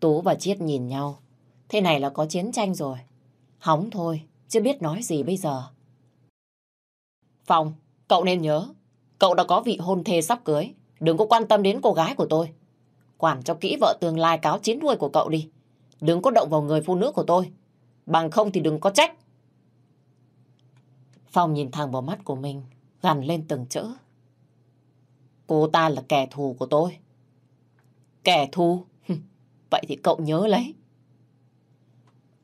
Tú và Chiết nhìn nhau. Thế này là có chiến tranh rồi. Hóng thôi, chưa biết nói gì bây giờ. Phòng cậu nên nhớ. Cậu đã có vị hôn thê sắp cưới. Đừng có quan tâm đến cô gái của tôi. Quản cho kỹ vợ tương lai cáo chín đuôi của cậu đi. Đừng có động vào người phụ nữ của tôi. Bằng không thì đừng có trách. Phong nhìn thẳng vào mắt của mình, gằn lên từng chữ. Cô ta là kẻ thù của tôi. Kẻ thù? Vậy thì cậu nhớ lấy.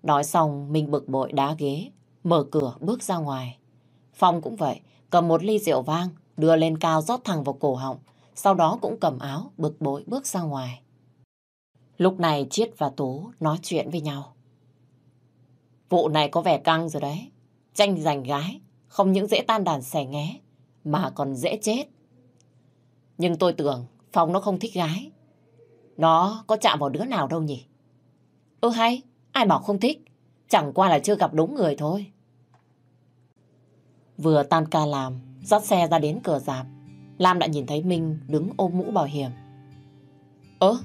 Nói xong, mình bực bội đá ghế, mở cửa bước ra ngoài. Phong cũng vậy, cầm một ly rượu vang, đưa lên cao rót thẳng vào cổ họng, sau đó cũng cầm áo, bực bội bước ra ngoài. Lúc này Chiết và Tú nói chuyện với nhau. Vụ này có vẻ căng rồi đấy. Tranh giành gái, không những dễ tan đàn xẻ nghé, mà còn dễ chết. Nhưng tôi tưởng Phong nó không thích gái. Nó có chạm vào đứa nào đâu nhỉ? Ơ hay, ai bảo không thích? Chẳng qua là chưa gặp đúng người thôi. Vừa tan ca làm, dắt xe ra đến cửa dạp. Lam đã nhìn thấy Minh đứng ôm mũ bảo hiểm. Ơ,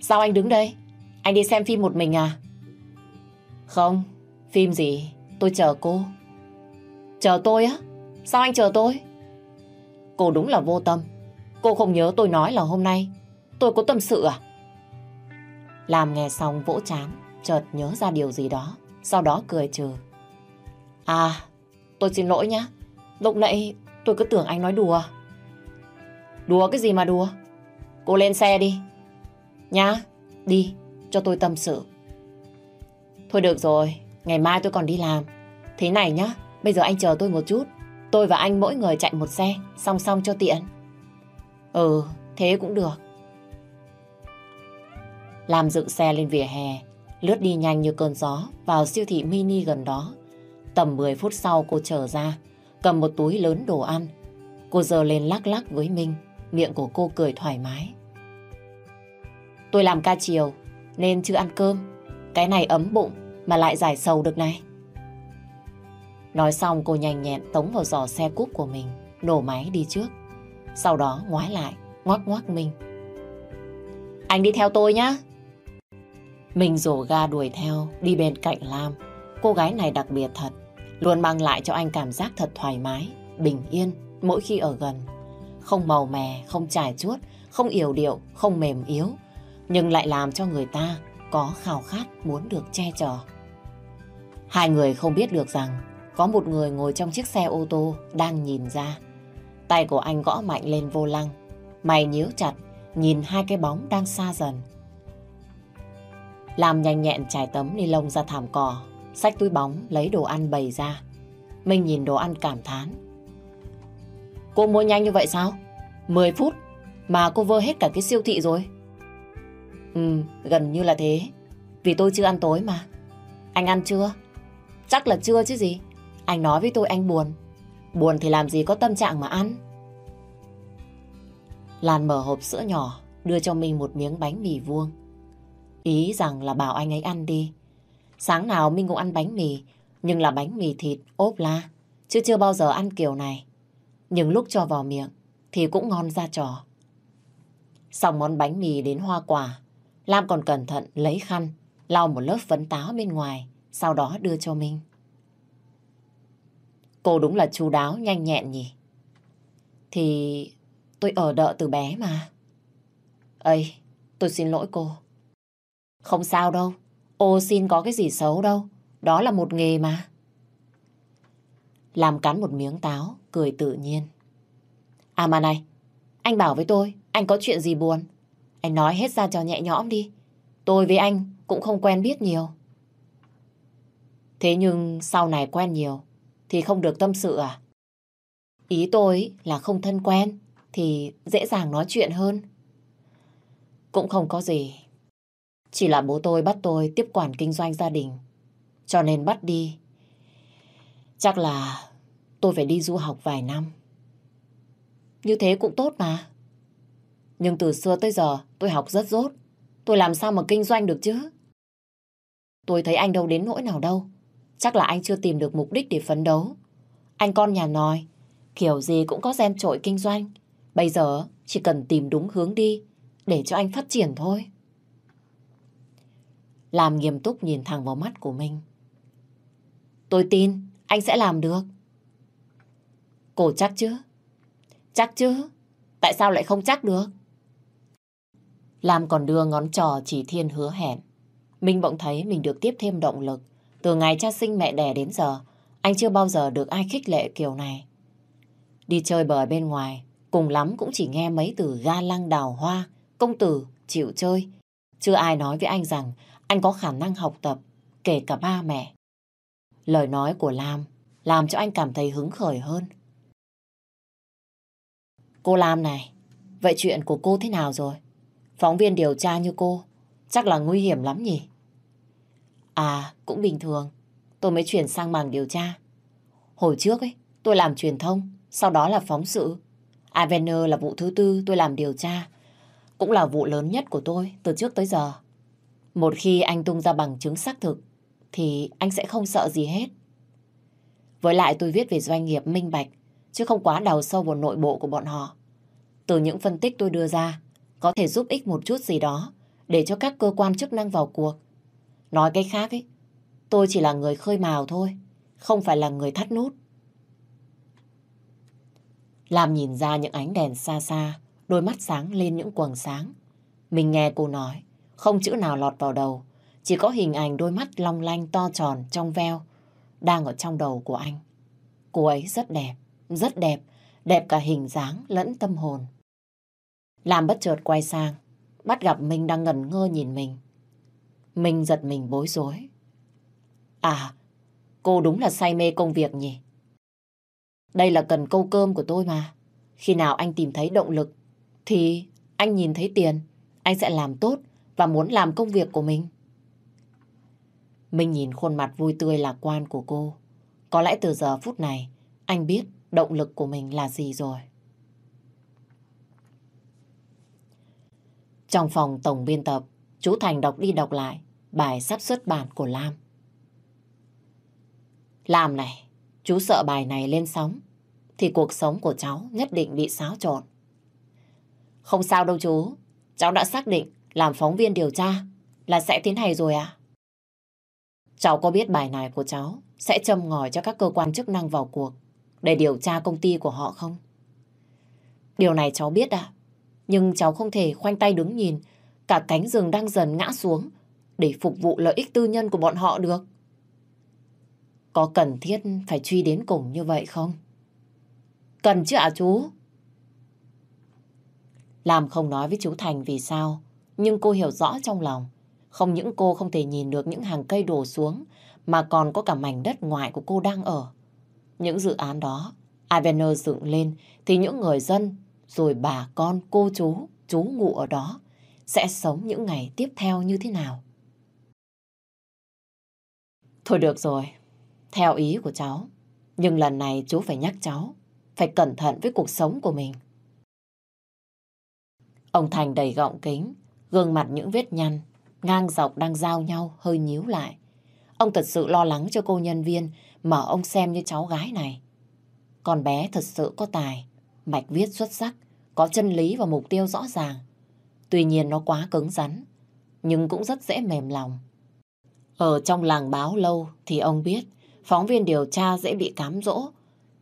sao anh đứng đây? Anh đi xem phim một mình à? Không, phim gì? Tôi chờ cô. Chờ tôi á? Sao anh chờ tôi? Cô đúng là vô tâm. Cô không nhớ tôi nói là hôm nay tôi có tâm sự à? Làm nghe xong vỗ chán, chợt nhớ ra điều gì đó, sau đó cười trừ. À, tôi xin lỗi nhá. Lúc nãy tôi cứ tưởng anh nói đùa. Đùa cái gì mà đùa? Cô lên xe đi. Nhá, đi, cho tôi tâm sự. Thôi được rồi, ngày mai tôi còn đi làm. Thế này nhá, bây giờ anh chờ tôi một chút. Tôi và anh mỗi người chạy một xe, song song cho tiện. Ừ, thế cũng được. Làm dựng xe lên vỉa hè, lướt đi nhanh như cơn gió vào siêu thị mini gần đó. Tầm 10 phút sau cô trở ra, cầm một túi lớn đồ ăn. Cô giờ lên lắc lắc với Minh, miệng của cô cười thoải mái. Tôi làm ca chiều, nên chưa ăn cơm. Cái này ấm bụng mà lại giải sầu được này. Nói xong cô nhanh nhẹn tống vào giỏ xe cúp của mình, nổ máy đi trước. Sau đó ngoái lại, ngoắc ngoắc Minh. Anh đi theo tôi nhá. Mình rổ ga đuổi theo, đi bên cạnh Lam. Cô gái này đặc biệt thật, luôn mang lại cho anh cảm giác thật thoải mái, bình yên mỗi khi ở gần. Không màu mè, không trải chuốt, không yểu điệu, không mềm yếu, nhưng lại làm cho người ta có khao khát muốn được che chở. Hai người không biết được rằng có một người ngồi trong chiếc xe ô tô đang nhìn ra. Tay của anh gõ mạnh lên vô lăng. Mày nhíu chặt, nhìn hai cái bóng đang xa dần. Làm nhanh nhẹn trải tấm ni lông ra thảm cỏ, xách túi bóng lấy đồ ăn bày ra. Mình nhìn đồ ăn cảm thán. Cô mua nhanh như vậy sao? 10 phút mà cô vơ hết cả cái siêu thị rồi. Ừ, gần như là thế. Vì tôi chưa ăn tối mà. Anh ăn chưa? Chắc là chưa chứ gì. Anh nói với tôi anh buồn. Buồn thì làm gì có tâm trạng mà ăn. Lan mở hộp sữa nhỏ, đưa cho mình một miếng bánh mì vuông. Ý rằng là bảo anh ấy ăn đi. Sáng nào Minh cũng ăn bánh mì, nhưng là bánh mì thịt ốp la, chứ chưa bao giờ ăn kiểu này. Nhưng lúc cho vào miệng thì cũng ngon ra trò. Xong món bánh mì đến hoa quả, Lam còn cẩn thận lấy khăn, lau một lớp phấn táo bên ngoài, sau đó đưa cho Minh. Cô đúng là chú đáo, nhanh nhẹn nhỉ? Thì tôi ở đợ từ bé mà. Ây, tôi xin lỗi cô. Không sao đâu, ô xin có cái gì xấu đâu, đó là một nghề mà. Làm cắn một miếng táo, cười tự nhiên. À mà này, anh bảo với tôi, anh có chuyện gì buồn? Anh nói hết ra cho nhẹ nhõm đi. Tôi với anh cũng không quen biết nhiều. Thế nhưng sau này quen nhiều thì không được tâm sự à? Ý tôi là không thân quen thì dễ dàng nói chuyện hơn. Cũng không có gì. Chỉ là bố tôi bắt tôi tiếp quản kinh doanh gia đình. Cho nên bắt đi. Chắc là tôi phải đi du học vài năm. Như thế cũng tốt mà. Nhưng từ xưa tới giờ tôi học rất rốt, Tôi làm sao mà kinh doanh được chứ? Tôi thấy anh đâu đến nỗi nào đâu. Chắc là anh chưa tìm được mục đích để phấn đấu. Anh con nhà nòi, kiểu gì cũng có gen trội kinh doanh. Bây giờ chỉ cần tìm đúng hướng đi để cho anh phát triển thôi. Làm nghiêm túc nhìn thẳng vào mắt của mình. Tôi tin anh sẽ làm được. Cô chắc chứ? Chắc chứ? Tại sao lại không chắc được? Lam còn đưa ngón trò chỉ thiên hứa hẹn. Minh bỗng thấy mình được tiếp thêm động lực. Từ ngày cha sinh mẹ đẻ đến giờ, anh chưa bao giờ được ai khích lệ kiểu này. Đi chơi bờ bên ngoài, cùng lắm cũng chỉ nghe mấy từ ga lăng đào hoa, công tử, chịu chơi. Chưa ai nói với anh rằng anh có khả năng học tập, kể cả ba mẹ. Lời nói của Lam làm cho anh cảm thấy hứng khởi hơn. Cô Lam này, vậy chuyện của cô thế nào rồi? Phóng viên điều tra như cô, chắc là nguy hiểm lắm nhỉ? À, cũng bình thường. Tôi mới chuyển sang mảng điều tra. Hồi trước ấy, tôi làm truyền thông, sau đó là phóng sự. Avener là vụ thứ tư tôi làm điều tra. Cũng là vụ lớn nhất của tôi từ trước tới giờ. Một khi anh tung ra bằng chứng xác thực, thì anh sẽ không sợ gì hết. Với lại tôi viết về doanh nghiệp minh bạch, chứ không quá đào sâu vào nội bộ của bọn họ. Từ những phân tích tôi đưa ra, có thể giúp ích một chút gì đó để cho các cơ quan chức năng vào cuộc. Nói cách khác ấy, tôi chỉ là người khơi mào thôi, không phải là người thắt nút. Làm nhìn ra những ánh đèn xa xa, đôi mắt sáng lên những quầng sáng. Mình nghe cô nói, không chữ nào lọt vào đầu, chỉ có hình ảnh đôi mắt long lanh to tròn trong veo đang ở trong đầu của anh. Cô ấy rất đẹp, rất đẹp, đẹp cả hình dáng lẫn tâm hồn. Làm bất chợt quay sang, bắt gặp Minh đang ngẩn ngơ nhìn mình. Minh giật mình bối rối. À, cô đúng là say mê công việc nhỉ? Đây là cần câu cơm của tôi mà. Khi nào anh tìm thấy động lực, thì anh nhìn thấy tiền, anh sẽ làm tốt và muốn làm công việc của mình. Minh nhìn khuôn mặt vui tươi lạc quan của cô. Có lẽ từ giờ phút này, anh biết động lực của mình là gì rồi. Trong phòng tổng biên tập, chú Thành đọc đi đọc lại bài sắp xuất bản của Lam. Lam này, chú sợ bài này lên sóng, thì cuộc sống của cháu nhất định bị xáo trộn. Không sao đâu chú, cháu đã xác định làm phóng viên điều tra là sẽ tiến hành rồi à? Cháu có biết bài này của cháu sẽ châm ngòi cho các cơ quan chức năng vào cuộc để điều tra công ty của họ không? Điều này cháu biết ạ. Nhưng cháu không thể khoanh tay đứng nhìn cả cánh rừng đang dần ngã xuống để phục vụ lợi ích tư nhân của bọn họ được. Có cần thiết phải truy đến cùng như vậy không? Cần chứ ạ chú? Làm không nói với chú Thành vì sao, nhưng cô hiểu rõ trong lòng. Không những cô không thể nhìn được những hàng cây đổ xuống, mà còn có cả mảnh đất ngoài của cô đang ở. Những dự án đó, Ivener dựng lên thì những người dân, rồi bà con, cô chú, chú ngụ ở đó sẽ sống những ngày tiếp theo như thế nào. Thôi được rồi, theo ý của cháu. Nhưng lần này chú phải nhắc cháu, phải cẩn thận với cuộc sống của mình. Ông Thành đầy gọng kính, gương mặt những vết nhăn, ngang dọc đang giao nhau hơi nhíu lại. Ông thật sự lo lắng cho cô nhân viên mà ông xem như cháu gái này. Con bé thật sự có tài, mạch viết xuất sắc, có chân lý và mục tiêu rõ ràng. Tuy nhiên nó quá cứng rắn, nhưng cũng rất dễ mềm lòng. Ở trong làng báo lâu thì ông biết phóng viên điều tra dễ bị cám dỗ,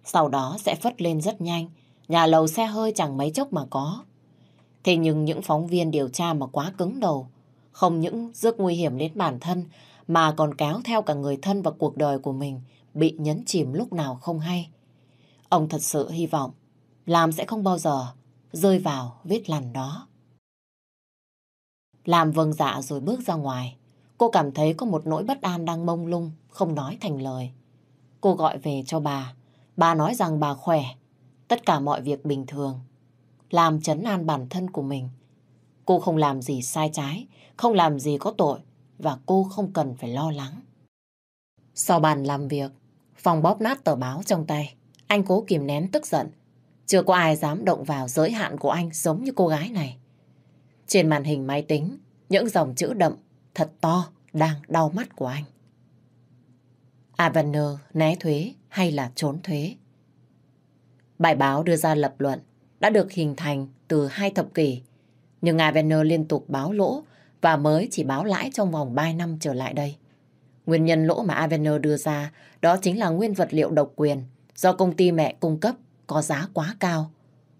sau đó sẽ phất lên rất nhanh, nhà lầu xe hơi chẳng mấy chốc mà có. Thế nhưng những phóng viên điều tra mà quá cứng đầu, không những rước nguy hiểm đến bản thân mà còn kéo theo cả người thân và cuộc đời của mình bị nhấn chìm lúc nào không hay. Ông thật sự hy vọng Lam sẽ không bao giờ rơi vào vết lằn đó. Lam vâng dạ rồi bước ra ngoài. Cô cảm thấy có một nỗi bất an đang mông lung, không nói thành lời. Cô gọi về cho bà. Bà nói rằng bà khỏe, tất cả mọi việc bình thường. Làm chấn an bản thân của mình. Cô không làm gì sai trái, không làm gì có tội và cô không cần phải lo lắng. Sau bàn làm việc, phòng bóp nát tờ báo trong tay. Anh cố kìm nén tức giận. Chưa có ai dám động vào giới hạn của anh giống như cô gái này. Trên màn hình máy tính, những dòng chữ đậm, thật to, đang đau mắt của anh. Avener né thuế hay là trốn thuế? Bài báo đưa ra lập luận đã được hình thành từ hai thập kỷ, nhưng Avener liên tục báo lỗ và mới chỉ báo lãi trong vòng 3 năm trở lại đây. Nguyên nhân lỗ mà Avener đưa ra đó chính là nguyên vật liệu độc quyền do công ty mẹ cung cấp có giá quá cao.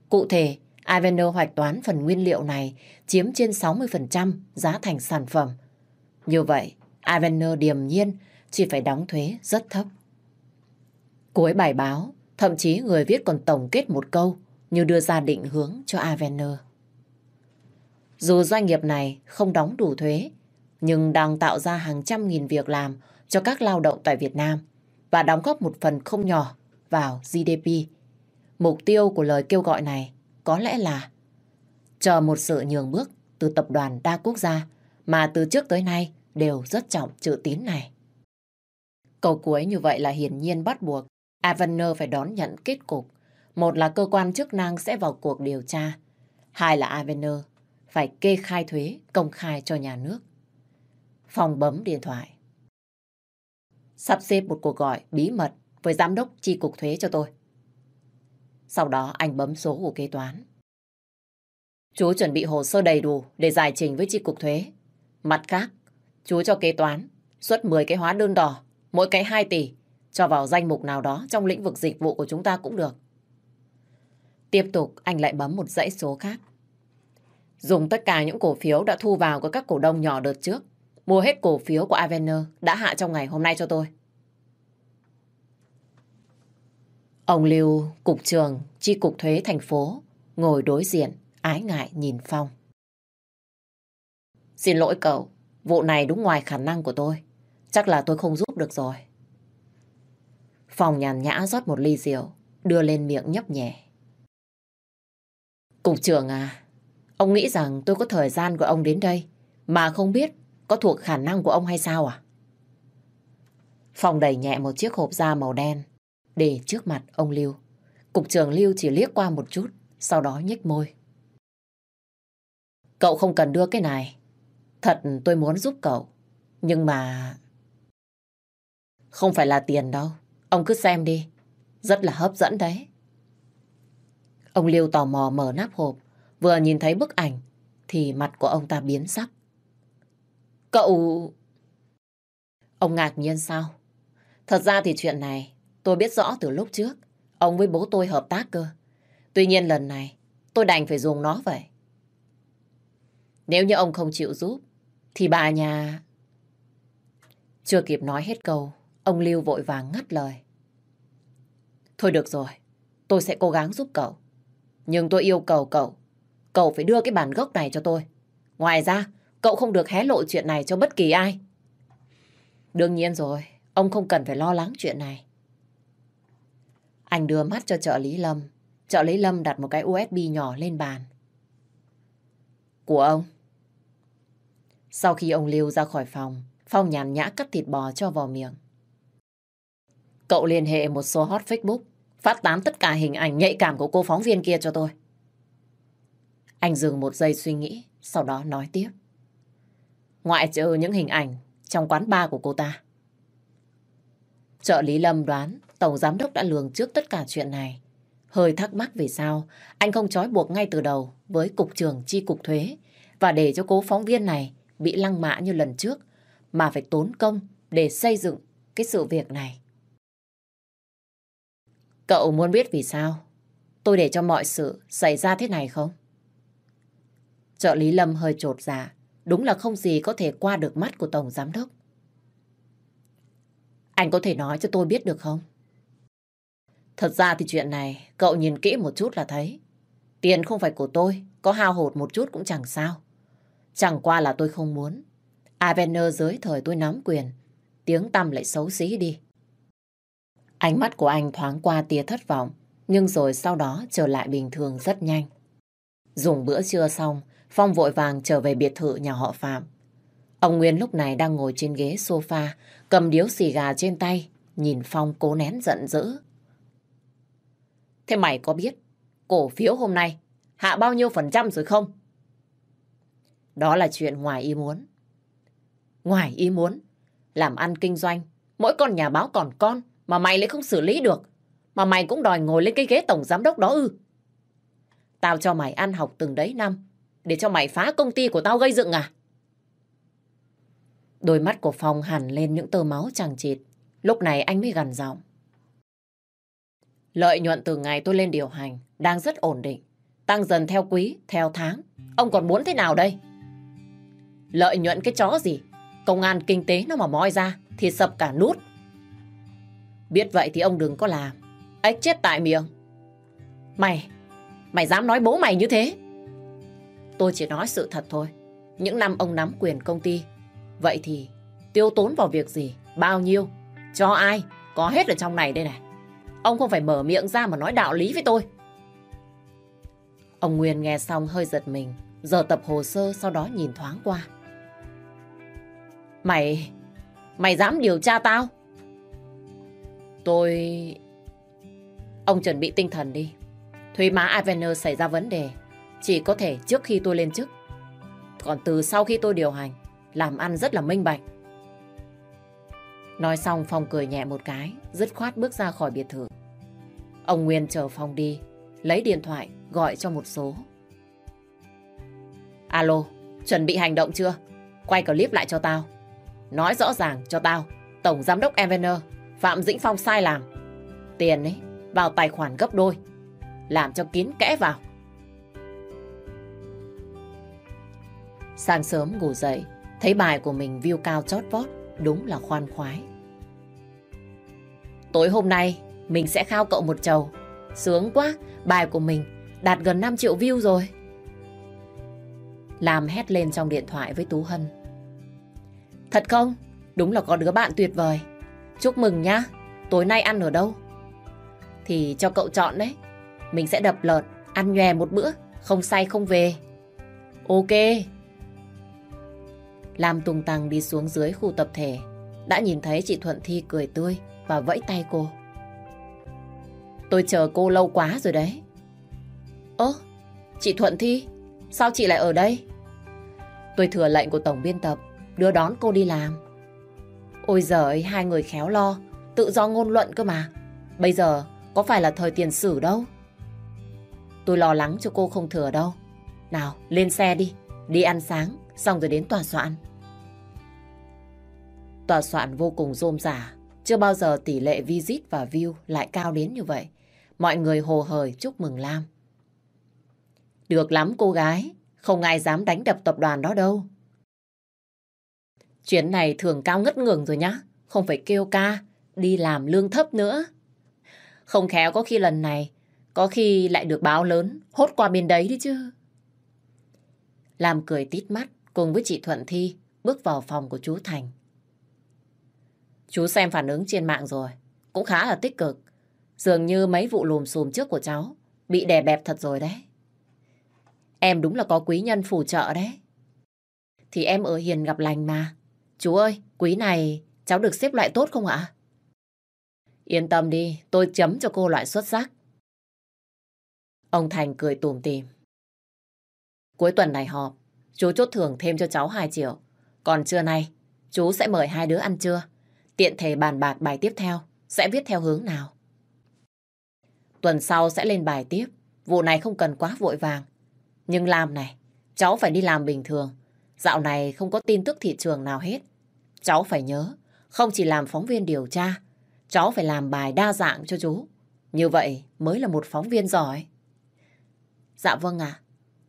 Cụ thể, Avener hoạch toán phần nguyên liệu này chiếm trên 60% giá thành sản phẩm. Như vậy, Avener điềm nhiên chỉ phải đóng thuế rất thấp. Cuối bài báo, thậm chí người viết còn tổng kết một câu như đưa ra định hướng cho Avener. Dù doanh nghiệp này không đóng đủ thuế, nhưng đang tạo ra hàng trăm nghìn việc làm cho các lao động tại Việt Nam và đóng góp một phần không nhỏ vào GDP. Mục tiêu của lời kêu gọi này có lẽ là chờ một sự nhường bước từ tập đoàn đa quốc gia mà từ trước tới nay đều rất trọng chữ tín này. Câu cuối như vậy là hiển nhiên bắt buộc Avener phải đón nhận kết cục. Một là cơ quan chức năng sẽ vào cuộc điều tra. Hai là Avener phải kê khai thuế công khai cho nhà nước. Phòng bấm điện thoại. Sắp xếp một cuộc gọi bí mật với giám đốc chi cục thuế cho tôi. Sau đó anh bấm số của kế toán. Chú chuẩn bị hồ sơ đầy đủ để giải trình với chi cục thuế. Mặt khác, chú cho kế toán xuất 10 cái hóa đơn đỏ, mỗi cái 2 tỷ, cho vào danh mục nào đó trong lĩnh vực dịch vụ của chúng ta cũng được. Tiếp tục, anh lại bấm một dãy số khác. Dùng tất cả những cổ phiếu đã thu vào của các cổ đông nhỏ đợt trước, mua hết cổ phiếu của Avener đã hạ trong ngày hôm nay cho tôi. Ông Lưu, cục trưởng, chi cục thuế thành phố, ngồi đối diện, ái ngại nhìn Phong. Xin lỗi cậu, vụ này đúng ngoài khả năng của tôi. Chắc là tôi không giúp được rồi. Phong nhàn nhã rót một ly rượu, đưa lên miệng nhấp nhẹ. Cục trưởng à, ông nghĩ rằng tôi có thời gian của ông đến đây mà không biết có thuộc khả năng của ông hay sao à? Phòng đẩy nhẹ một chiếc hộp da màu đen để trước mặt ông Lưu. Cục trưởng Lưu chỉ liếc qua một chút, sau đó nhếch môi. Cậu không cần đưa cái này. Thật tôi muốn giúp cậu. Nhưng mà... Không phải là tiền đâu. Ông cứ xem đi. Rất là hấp dẫn đấy. Ông Lưu tò mò mở nắp hộp. Vừa nhìn thấy bức ảnh thì mặt của ông ta biến sắc. Cậu... Ông ngạc nhiên sao? Thật ra thì chuyện này tôi biết rõ từ lúc trước. Ông với bố tôi hợp tác cơ. Tuy nhiên lần này tôi đành phải dùng nó vậy. Nếu như ông không chịu giúp thì bà nhà... Chưa kịp nói hết câu, ông Lưu vội vàng ngắt lời. Thôi được rồi, tôi sẽ cố gắng giúp cậu. Nhưng tôi yêu cầu cậu, cậu phải đưa cái bản gốc này cho tôi. Ngoài ra, cậu không được hé lộ chuyện này cho bất kỳ ai. Đương nhiên rồi, ông không cần phải lo lắng chuyện này. Anh đưa mắt cho trợ lý Lâm. Trợ lý Lâm đặt một cái USB nhỏ lên bàn. Của ông. Sau khi ông Lưu ra khỏi phòng, Phong nhàn nhã cắt thịt bò cho vào miệng. Cậu liên hệ một số hot Facebook, phát tán tất cả hình ảnh nhạy cảm của cô phóng viên kia cho tôi. Anh dừng một giây suy nghĩ, sau đó nói tiếp. Ngoại trừ những hình ảnh trong quán bar của cô ta. Trợ lý Lâm đoán Tổng Giám Đốc đã lường trước tất cả chuyện này. Hơi thắc mắc vì sao anh không trói buộc ngay từ đầu với Cục trưởng Chi Cục Thuế và để cho cố phóng viên này bị lăng mạ như lần trước mà phải tốn công để xây dựng cái sự việc này. Cậu muốn biết vì sao tôi để cho mọi sự xảy ra thế này không? Trợ lý Lâm hơi trột dạ. Đúng là không gì có thể qua được mắt của Tổng Giám Đốc. Anh có thể nói cho tôi biết được không? Thật ra thì chuyện này cậu nhìn kỹ một chút là thấy. Tiền không phải của tôi, có hao hột một chút cũng chẳng sao. Chẳng qua là tôi không muốn. Avener dưới thời tôi nắm quyền, tiếng tăm lại xấu xí đi. Ánh mắt của anh thoáng qua tia thất vọng, nhưng rồi sau đó trở lại bình thường rất nhanh. Dùng bữa trưa xong, Phong vội vàng trở về biệt thự nhà họ Phạm. Ông Nguyên lúc này đang ngồi trên ghế sofa, cầm điếu xì gà trên tay, nhìn Phong cố nén giận dữ. Thế mày có biết cổ phiếu hôm nay hạ bao nhiêu phần trăm rồi không? Đó là chuyện ngoài ý muốn. Ngoài ý muốn, làm ăn kinh doanh, mỗi con nhà báo còn con mà mày lại không xử lý được. Mà mày cũng đòi ngồi lên cái ghế tổng giám đốc đó ư. Tao cho mày ăn học từng đấy năm, để cho mày phá công ty của tao gây dựng à? Đôi mắt của Phong hẳn lên những tơ máu chẳng chịt. Lúc này anh mới gần giọng. Lợi nhuận từ ngày tôi lên điều hành đang rất ổn định. Tăng dần theo quý, theo tháng. Ông còn muốn thế nào đây? Lợi nhuận cái chó gì? Công an kinh tế nó mà moi ra thì sập cả nút. Biết vậy thì ông đừng có làm. Ếch chết tại miệng. Mày, mày dám nói bố mày như thế? Tôi chỉ nói sự thật thôi. Những năm ông nắm quyền công ty, vậy thì tiêu tốn vào việc gì, bao nhiêu, cho ai, có hết ở trong này đây này. Ông không phải mở miệng ra mà nói đạo lý với tôi. Ông Nguyên nghe xong hơi giật mình, giờ tập hồ sơ sau đó nhìn thoáng qua. Mày, mày dám điều tra tao? Tôi... Ông chuẩn bị tinh thần đi. Thuế má Avener xảy ra vấn đề chỉ có thể trước khi tôi lên chức. Còn từ sau khi tôi điều hành, làm ăn rất là minh bạch. Nói xong Phong cười nhẹ một cái, dứt khoát bước ra khỏi biệt thự. Ông Nguyên chờ Phong đi, lấy điện thoại gọi cho một số. Alo, chuẩn bị hành động chưa? Quay clip lại cho tao. Nói rõ ràng cho tao, Tổng Giám đốc Evener, Phạm Dĩnh Phong sai làm. Tiền ấy, vào tài khoản gấp đôi. Làm cho kín kẽ vào. Sáng sớm ngủ dậy, thấy bài của mình view cao chót vót, đúng là khoan khoái. Tối hôm nay, mình sẽ khao cậu một chầu. Sướng quá, bài của mình đạt gần 5 triệu view rồi. Làm hét lên trong điện thoại với Tú Hân. Thật không? Đúng là có đứa bạn tuyệt vời. Chúc mừng nhá. Tối nay ăn ở đâu? Thì cho cậu chọn đấy. Mình sẽ đập lợn, ăn nhòe một bữa, không say không về. Ok. Lam tung tăng đi xuống dưới khu tập thể. Đã nhìn thấy chị Thuận Thi cười tươi và vẫy tay cô. Tôi chờ cô lâu quá rồi đấy. Ơ, chị Thuận Thi, sao chị lại ở đây? Tôi thừa lệnh của Tổng biên tập, đưa đón cô đi làm. Ôi giời, hai người khéo lo, tự do ngôn luận cơ mà. Bây giờ có phải là thời tiền sử đâu. Tôi lo lắng cho cô không thừa đâu. Nào, lên xe đi, đi ăn sáng, xong rồi đến tòa soạn. Tòa soạn vô cùng rôm rả, chưa bao giờ tỷ lệ visit và view lại cao đến như vậy. Mọi người hồ hởi chúc mừng Lam. Được lắm cô gái, không ai dám đánh đập tập đoàn đó đâu. Chuyến này thường cao ngất ngường rồi nhá, không phải kêu ca, đi làm lương thấp nữa. Không khéo có khi lần này, có khi lại được báo lớn, hốt qua bên đấy đi chứ. Làm cười tít mắt cùng với chị Thuận Thi bước vào phòng của chú Thành. Chú xem phản ứng trên mạng rồi, cũng khá là tích cực. Dường như mấy vụ lùm xùm trước của cháu bị đè bẹp thật rồi đấy. Em đúng là có quý nhân phù trợ đấy. Thì em ở hiền gặp lành mà. Chú ơi, quý này cháu được xếp loại tốt không ạ? Yên tâm đi, tôi chấm cho cô loại xuất sắc. Ông Thành cười tùm tìm. Cuối tuần này họp, chú chốt thưởng thêm cho cháu 2 triệu. Còn trưa nay, chú sẽ mời hai đứa ăn trưa. Tiện thể bàn bạc bài tiếp theo sẽ viết theo hướng nào. Tuần sau sẽ lên bài tiếp, vụ này không cần quá vội vàng. Nhưng làm này, cháu phải đi làm bình thường. Dạo này không có tin tức thị trường nào hết. Cháu phải nhớ, không chỉ làm phóng viên điều tra, cháu phải làm bài đa dạng cho chú. Như vậy mới là một phóng viên giỏi. Dạ vâng ạ.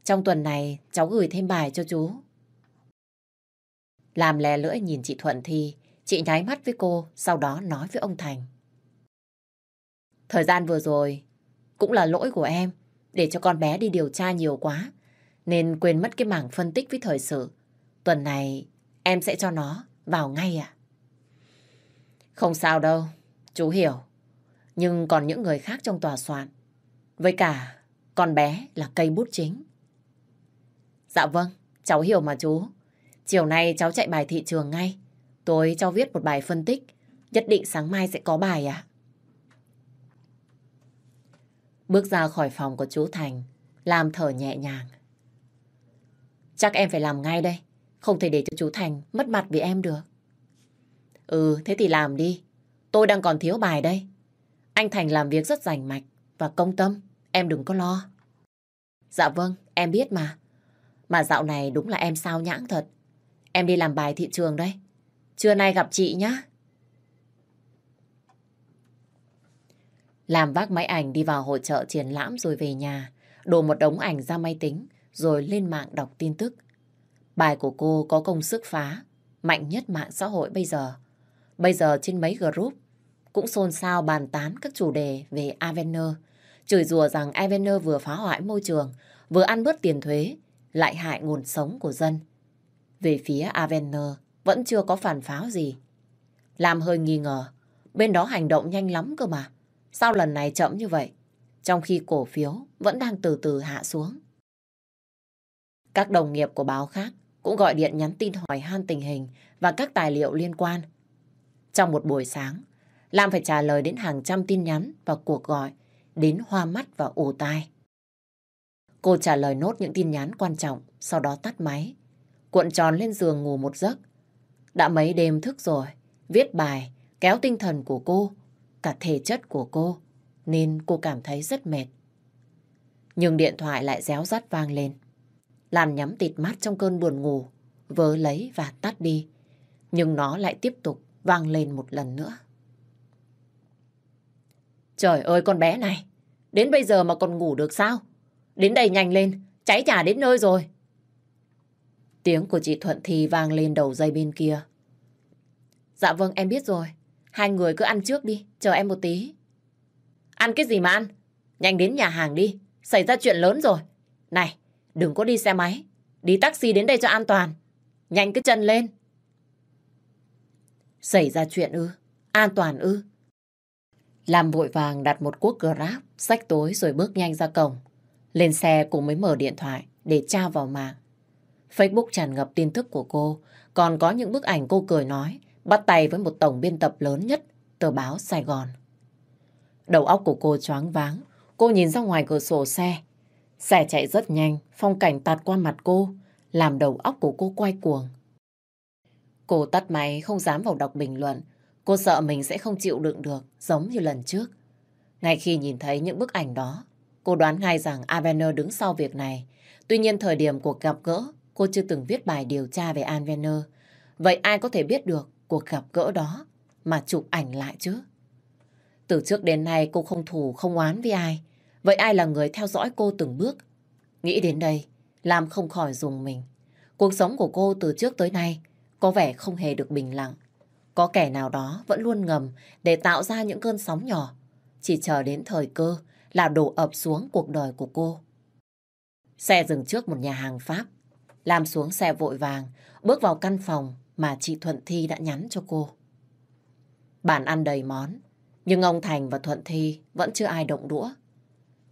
Trong tuần này cháu gửi thêm bài cho chú. Làm lè lưỡi nhìn chị Thuận thì chị nháy mắt với cô, sau đó nói với ông Thành. Thời gian vừa rồi cũng là lỗi của em để cho con bé đi điều tra nhiều quá nên quên mất cái mảng phân tích với thời sự. Tuần này em sẽ cho nó vào ngay à? Không sao đâu, chú hiểu. Nhưng còn những người khác trong tòa soạn. Với cả, con bé là cây bút chính. Dạ vâng, cháu hiểu mà chú. Chiều nay cháu chạy bài thị trường ngay. Tối cháu viết một bài phân tích. Nhất định sáng mai sẽ có bài à? Bước ra khỏi phòng của chú Thành, làm thở nhẹ nhàng. Chắc em phải làm ngay đây. Không thể để cho chú Thành mất mặt vì em được. Ừ, thế thì làm đi. Tôi đang còn thiếu bài đây. Anh Thành làm việc rất rành mạch và công tâm. Em đừng có lo. Dạ vâng, em biết mà. Mà dạo này đúng là em sao nhãng thật. Em đi làm bài thị trường đây. Trưa nay gặp chị nhá. Làm vác máy ảnh đi vào hội trợ triển lãm rồi về nhà. Đổ một đống ảnh ra máy tính rồi lên mạng đọc tin tức. Bài của cô có công sức phá, mạnh nhất mạng xã hội bây giờ. Bây giờ trên mấy group cũng xôn xao bàn tán các chủ đề về Avener, chửi rủa rằng Avener vừa phá hoại môi trường, vừa ăn bớt tiền thuế, lại hại nguồn sống của dân. Về phía Avener vẫn chưa có phản pháo gì. Làm hơi nghi ngờ, bên đó hành động nhanh lắm cơ mà. Sao lần này chậm như vậy? Trong khi cổ phiếu vẫn đang từ từ hạ xuống. Các đồng nghiệp của báo khác cũng gọi điện nhắn tin hỏi han tình hình và các tài liệu liên quan. Trong một buổi sáng, Lam phải trả lời đến hàng trăm tin nhắn và cuộc gọi đến hoa mắt và ù tai. Cô trả lời nốt những tin nhắn quan trọng, sau đó tắt máy. Cuộn tròn lên giường ngủ một giấc. Đã mấy đêm thức rồi, viết bài, kéo tinh thần của cô, cả thể chất của cô, nên cô cảm thấy rất mệt. Nhưng điện thoại lại réo rắt vang lên. Lan nhắm tịt mắt trong cơn buồn ngủ, vớ lấy và tắt đi. Nhưng nó lại tiếp tục vang lên một lần nữa. Trời ơi con bé này, đến bây giờ mà còn ngủ được sao? Đến đây nhanh lên, cháy trả đến nơi rồi. Tiếng của chị Thuận thì vang lên đầu dây bên kia. Dạ vâng em biết rồi, hai người cứ ăn trước đi, chờ em một tí. Ăn cái gì mà ăn? Nhanh đến nhà hàng đi, xảy ra chuyện lớn rồi. Này, đừng có đi xe máy, đi taxi đến đây cho an toàn. Nhanh cái chân lên. Xảy ra chuyện ư? An toàn ư? Làm vội vàng đặt một cuốc Grab, sách tối rồi bước nhanh ra cổng. Lên xe cô mới mở điện thoại để tra vào mạng. Facebook tràn ngập tin tức của cô, còn có những bức ảnh cô cười nói, bắt tay với một tổng biên tập lớn nhất tờ báo Sài Gòn. Đầu óc của cô choáng váng, cô nhìn ra ngoài cửa sổ xe. Xe chạy rất nhanh, phong cảnh tạt qua mặt cô, làm đầu óc của cô quay cuồng. Cô tắt máy không dám vào đọc bình luận. Cô sợ mình sẽ không chịu đựng được giống như lần trước. Ngay khi nhìn thấy những bức ảnh đó, cô đoán ngay rằng Avener đứng sau việc này. Tuy nhiên thời điểm cuộc gặp gỡ, cô chưa từng viết bài điều tra về Avener. Vậy ai có thể biết được cuộc gặp gỡ đó mà chụp ảnh lại chứ? Từ trước đến nay cô không thù không oán với ai. Vậy ai là người theo dõi cô từng bước? Nghĩ đến đây, làm không khỏi dùng mình. Cuộc sống của cô từ trước tới nay có vẻ không hề được bình lặng. Có kẻ nào đó vẫn luôn ngầm để tạo ra những cơn sóng nhỏ. Chỉ chờ đến thời cơ là đổ ập xuống cuộc đời của cô. Xe dừng trước một nhà hàng Pháp. Làm xuống xe vội vàng, bước vào căn phòng mà chị Thuận Thi đã nhắn cho cô. Bàn ăn đầy món, nhưng ông Thành và Thuận Thi vẫn chưa ai động đũa.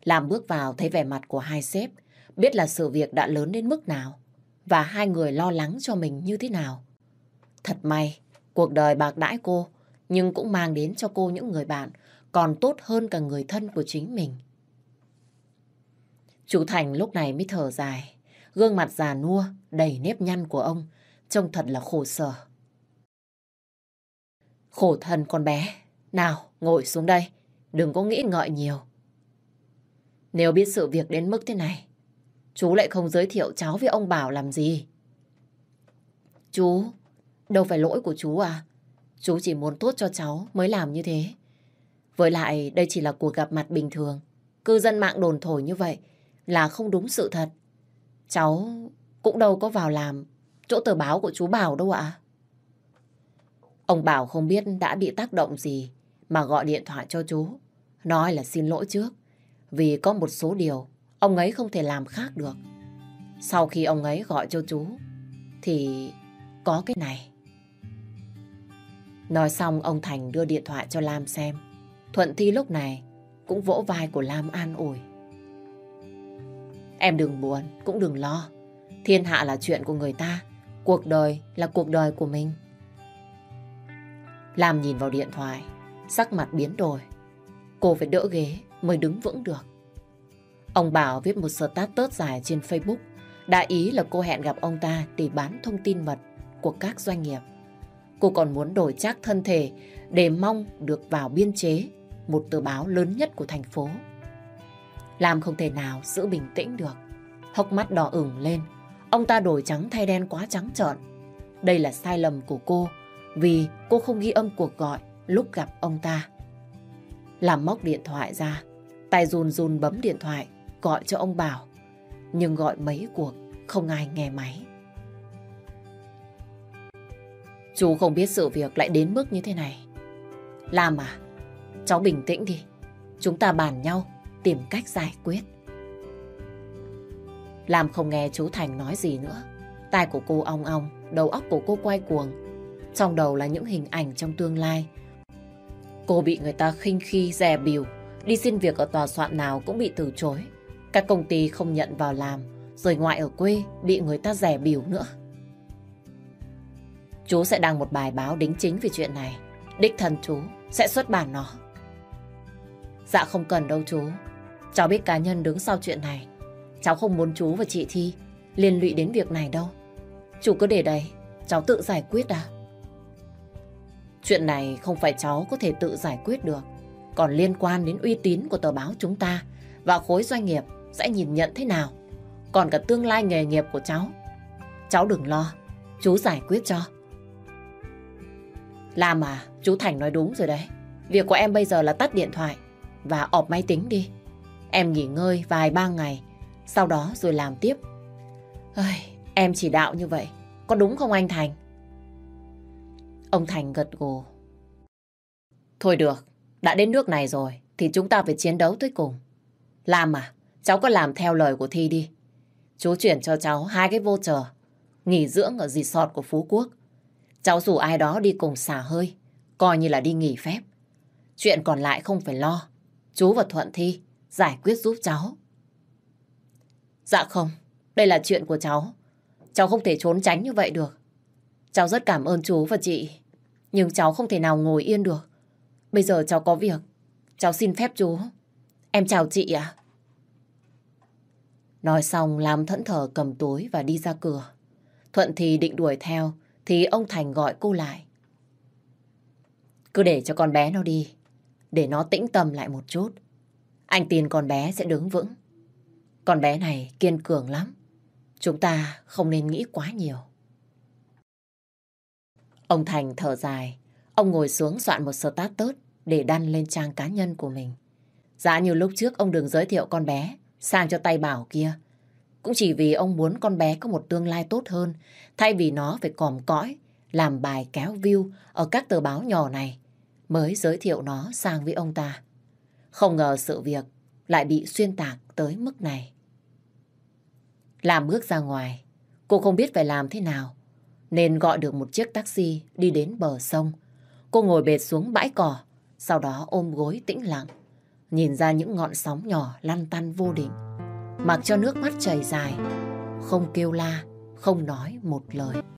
Làm bước vào thấy vẻ mặt của hai sếp, biết là sự việc đã lớn đến mức nào và hai người lo lắng cho mình như thế nào. Thật may, cuộc đời bạc đãi cô, nhưng cũng mang đến cho cô những người bạn còn tốt hơn cả người thân của chính mình. Chủ Thành lúc này mới thở dài, gương mặt già nua, đầy nếp nhăn của ông, trông thật là khổ sở. Khổ thân con bé, Nào, ngồi xuống đây. Đừng có nghĩ ngợi nhiều. Nếu biết sự việc đến mức thế này, chú lại không giới thiệu cháu với ông Bảo làm gì. Chú, đâu phải lỗi của chú à? Chú chỉ muốn tốt cho cháu mới làm như thế. Với lại đây chỉ là cuộc gặp mặt bình thường. Cư dân mạng đồn thổi như vậy là không đúng sự thật. Cháu cũng đâu có vào làm chỗ tờ báo của chú Bảo đâu ạ. Ông Bảo không biết đã bị tác động gì mà gọi điện thoại cho chú. Nói là xin lỗi trước vì có một số điều ông ấy không thể làm khác được. Sau khi ông ấy gọi cho chú thì có cái này. Nói xong ông Thành đưa điện thoại cho Lam xem. Thuận Thi lúc này cũng vỗ vai của Lam an ủi. Em đừng buồn, cũng đừng lo. Thiên hạ là chuyện của người ta, cuộc đời là cuộc đời của mình. Lam nhìn vào điện thoại, sắc mặt biến đổi. Cô phải đỡ ghế mới đứng vững được. Ông Bảo viết một status dài trên Facebook, đã ý là cô hẹn gặp ông ta để bán thông tin mật của các doanh nghiệp. Cô còn muốn đổi chắc thân thể để mong được vào biên chế một tờ báo lớn nhất của thành phố. Làm không thể nào giữ bình tĩnh được. Hốc mắt đỏ ửng lên. Ông ta đổi trắng thay đen quá trắng trợn. Đây là sai lầm của cô vì cô không ghi âm cuộc gọi lúc gặp ông ta. Làm móc điện thoại ra, tay run run bấm điện thoại gọi cho ông Bảo. Nhưng gọi mấy cuộc không ai nghe máy. Chú không biết sự việc lại đến mức như thế này. Làm à, cháu bình tĩnh đi. Chúng ta bàn nhau, tìm cách giải quyết. Lam không nghe chú Thành nói gì nữa. Tai của cô ong ong, đầu óc của cô quay cuồng. Trong đầu là những hình ảnh trong tương lai. Cô bị người ta khinh khi, dè biểu. Đi xin việc ở tòa soạn nào cũng bị từ chối. Các công ty không nhận vào làm. Rồi ngoại ở quê bị người ta rẻ biểu nữa. Chú sẽ đăng một bài báo đính chính về chuyện này. Đích thân chú sẽ xuất bản nó. Dạ không cần đâu chú. Cháu biết cá nhân đứng sau chuyện này. Cháu không muốn chú và chị Thi liên lụy đến việc này đâu. Chú cứ để đây, cháu tự giải quyết à. Chuyện này không phải cháu có thể tự giải quyết được. Còn liên quan đến uy tín của tờ báo chúng ta và khối doanh nghiệp sẽ nhìn nhận thế nào. Còn cả tương lai nghề nghiệp của cháu. Cháu đừng lo, chú giải quyết cho. Làm à, chú Thành nói đúng rồi đấy. Việc của em bây giờ là tắt điện thoại và ọp máy tính đi. Em nghỉ ngơi vài ba ngày, sau đó rồi làm tiếp. Ơi, em chỉ đạo như vậy, có đúng không anh Thành? Ông Thành gật gù. Thôi được, đã đến nước này rồi thì chúng ta phải chiến đấu tới cùng. Làm à, cháu có làm theo lời của Thi đi. Chú chuyển cho cháu hai cái vô chờ nghỉ dưỡng ở resort của Phú Quốc. Cháu rủ ai đó đi cùng xả hơi, coi như là đi nghỉ phép. Chuyện còn lại không phải lo. Chú và Thuận Thi giải quyết giúp cháu. Dạ không, đây là chuyện của cháu. Cháu không thể trốn tránh như vậy được. Cháu rất cảm ơn chú và chị. Nhưng cháu không thể nào ngồi yên được. Bây giờ cháu có việc. Cháu xin phép chú. Em chào chị ạ. Nói xong làm thẫn thờ cầm túi và đi ra cửa. Thuận thì định đuổi theo, thì ông Thành gọi cô lại. Cứ để cho con bé nó đi. Để nó tĩnh tâm lại một chút. Anh tin con bé sẽ đứng vững. Con bé này kiên cường lắm. Chúng ta không nên nghĩ quá nhiều. Ông Thành thở dài. Ông ngồi xuống soạn một status để đăng lên trang cá nhân của mình. Giá như lúc trước ông đừng giới thiệu con bé sang cho tay bảo kia. Cũng chỉ vì ông muốn con bé có một tương lai tốt hơn, thay vì nó phải còm cõi, làm bài kéo view ở các tờ báo nhỏ này, mới giới thiệu nó sang với ông ta. Không ngờ sự việc lại bị xuyên tạc tới mức này. Làm bước ra ngoài, cô không biết phải làm thế nào, nên gọi được một chiếc taxi đi đến bờ sông. Cô ngồi bệt xuống bãi cỏ, sau đó ôm gối tĩnh lặng, nhìn ra những ngọn sóng nhỏ lăn tăn vô định, mặc cho nước mắt chảy dài, không kêu la, không nói một lời.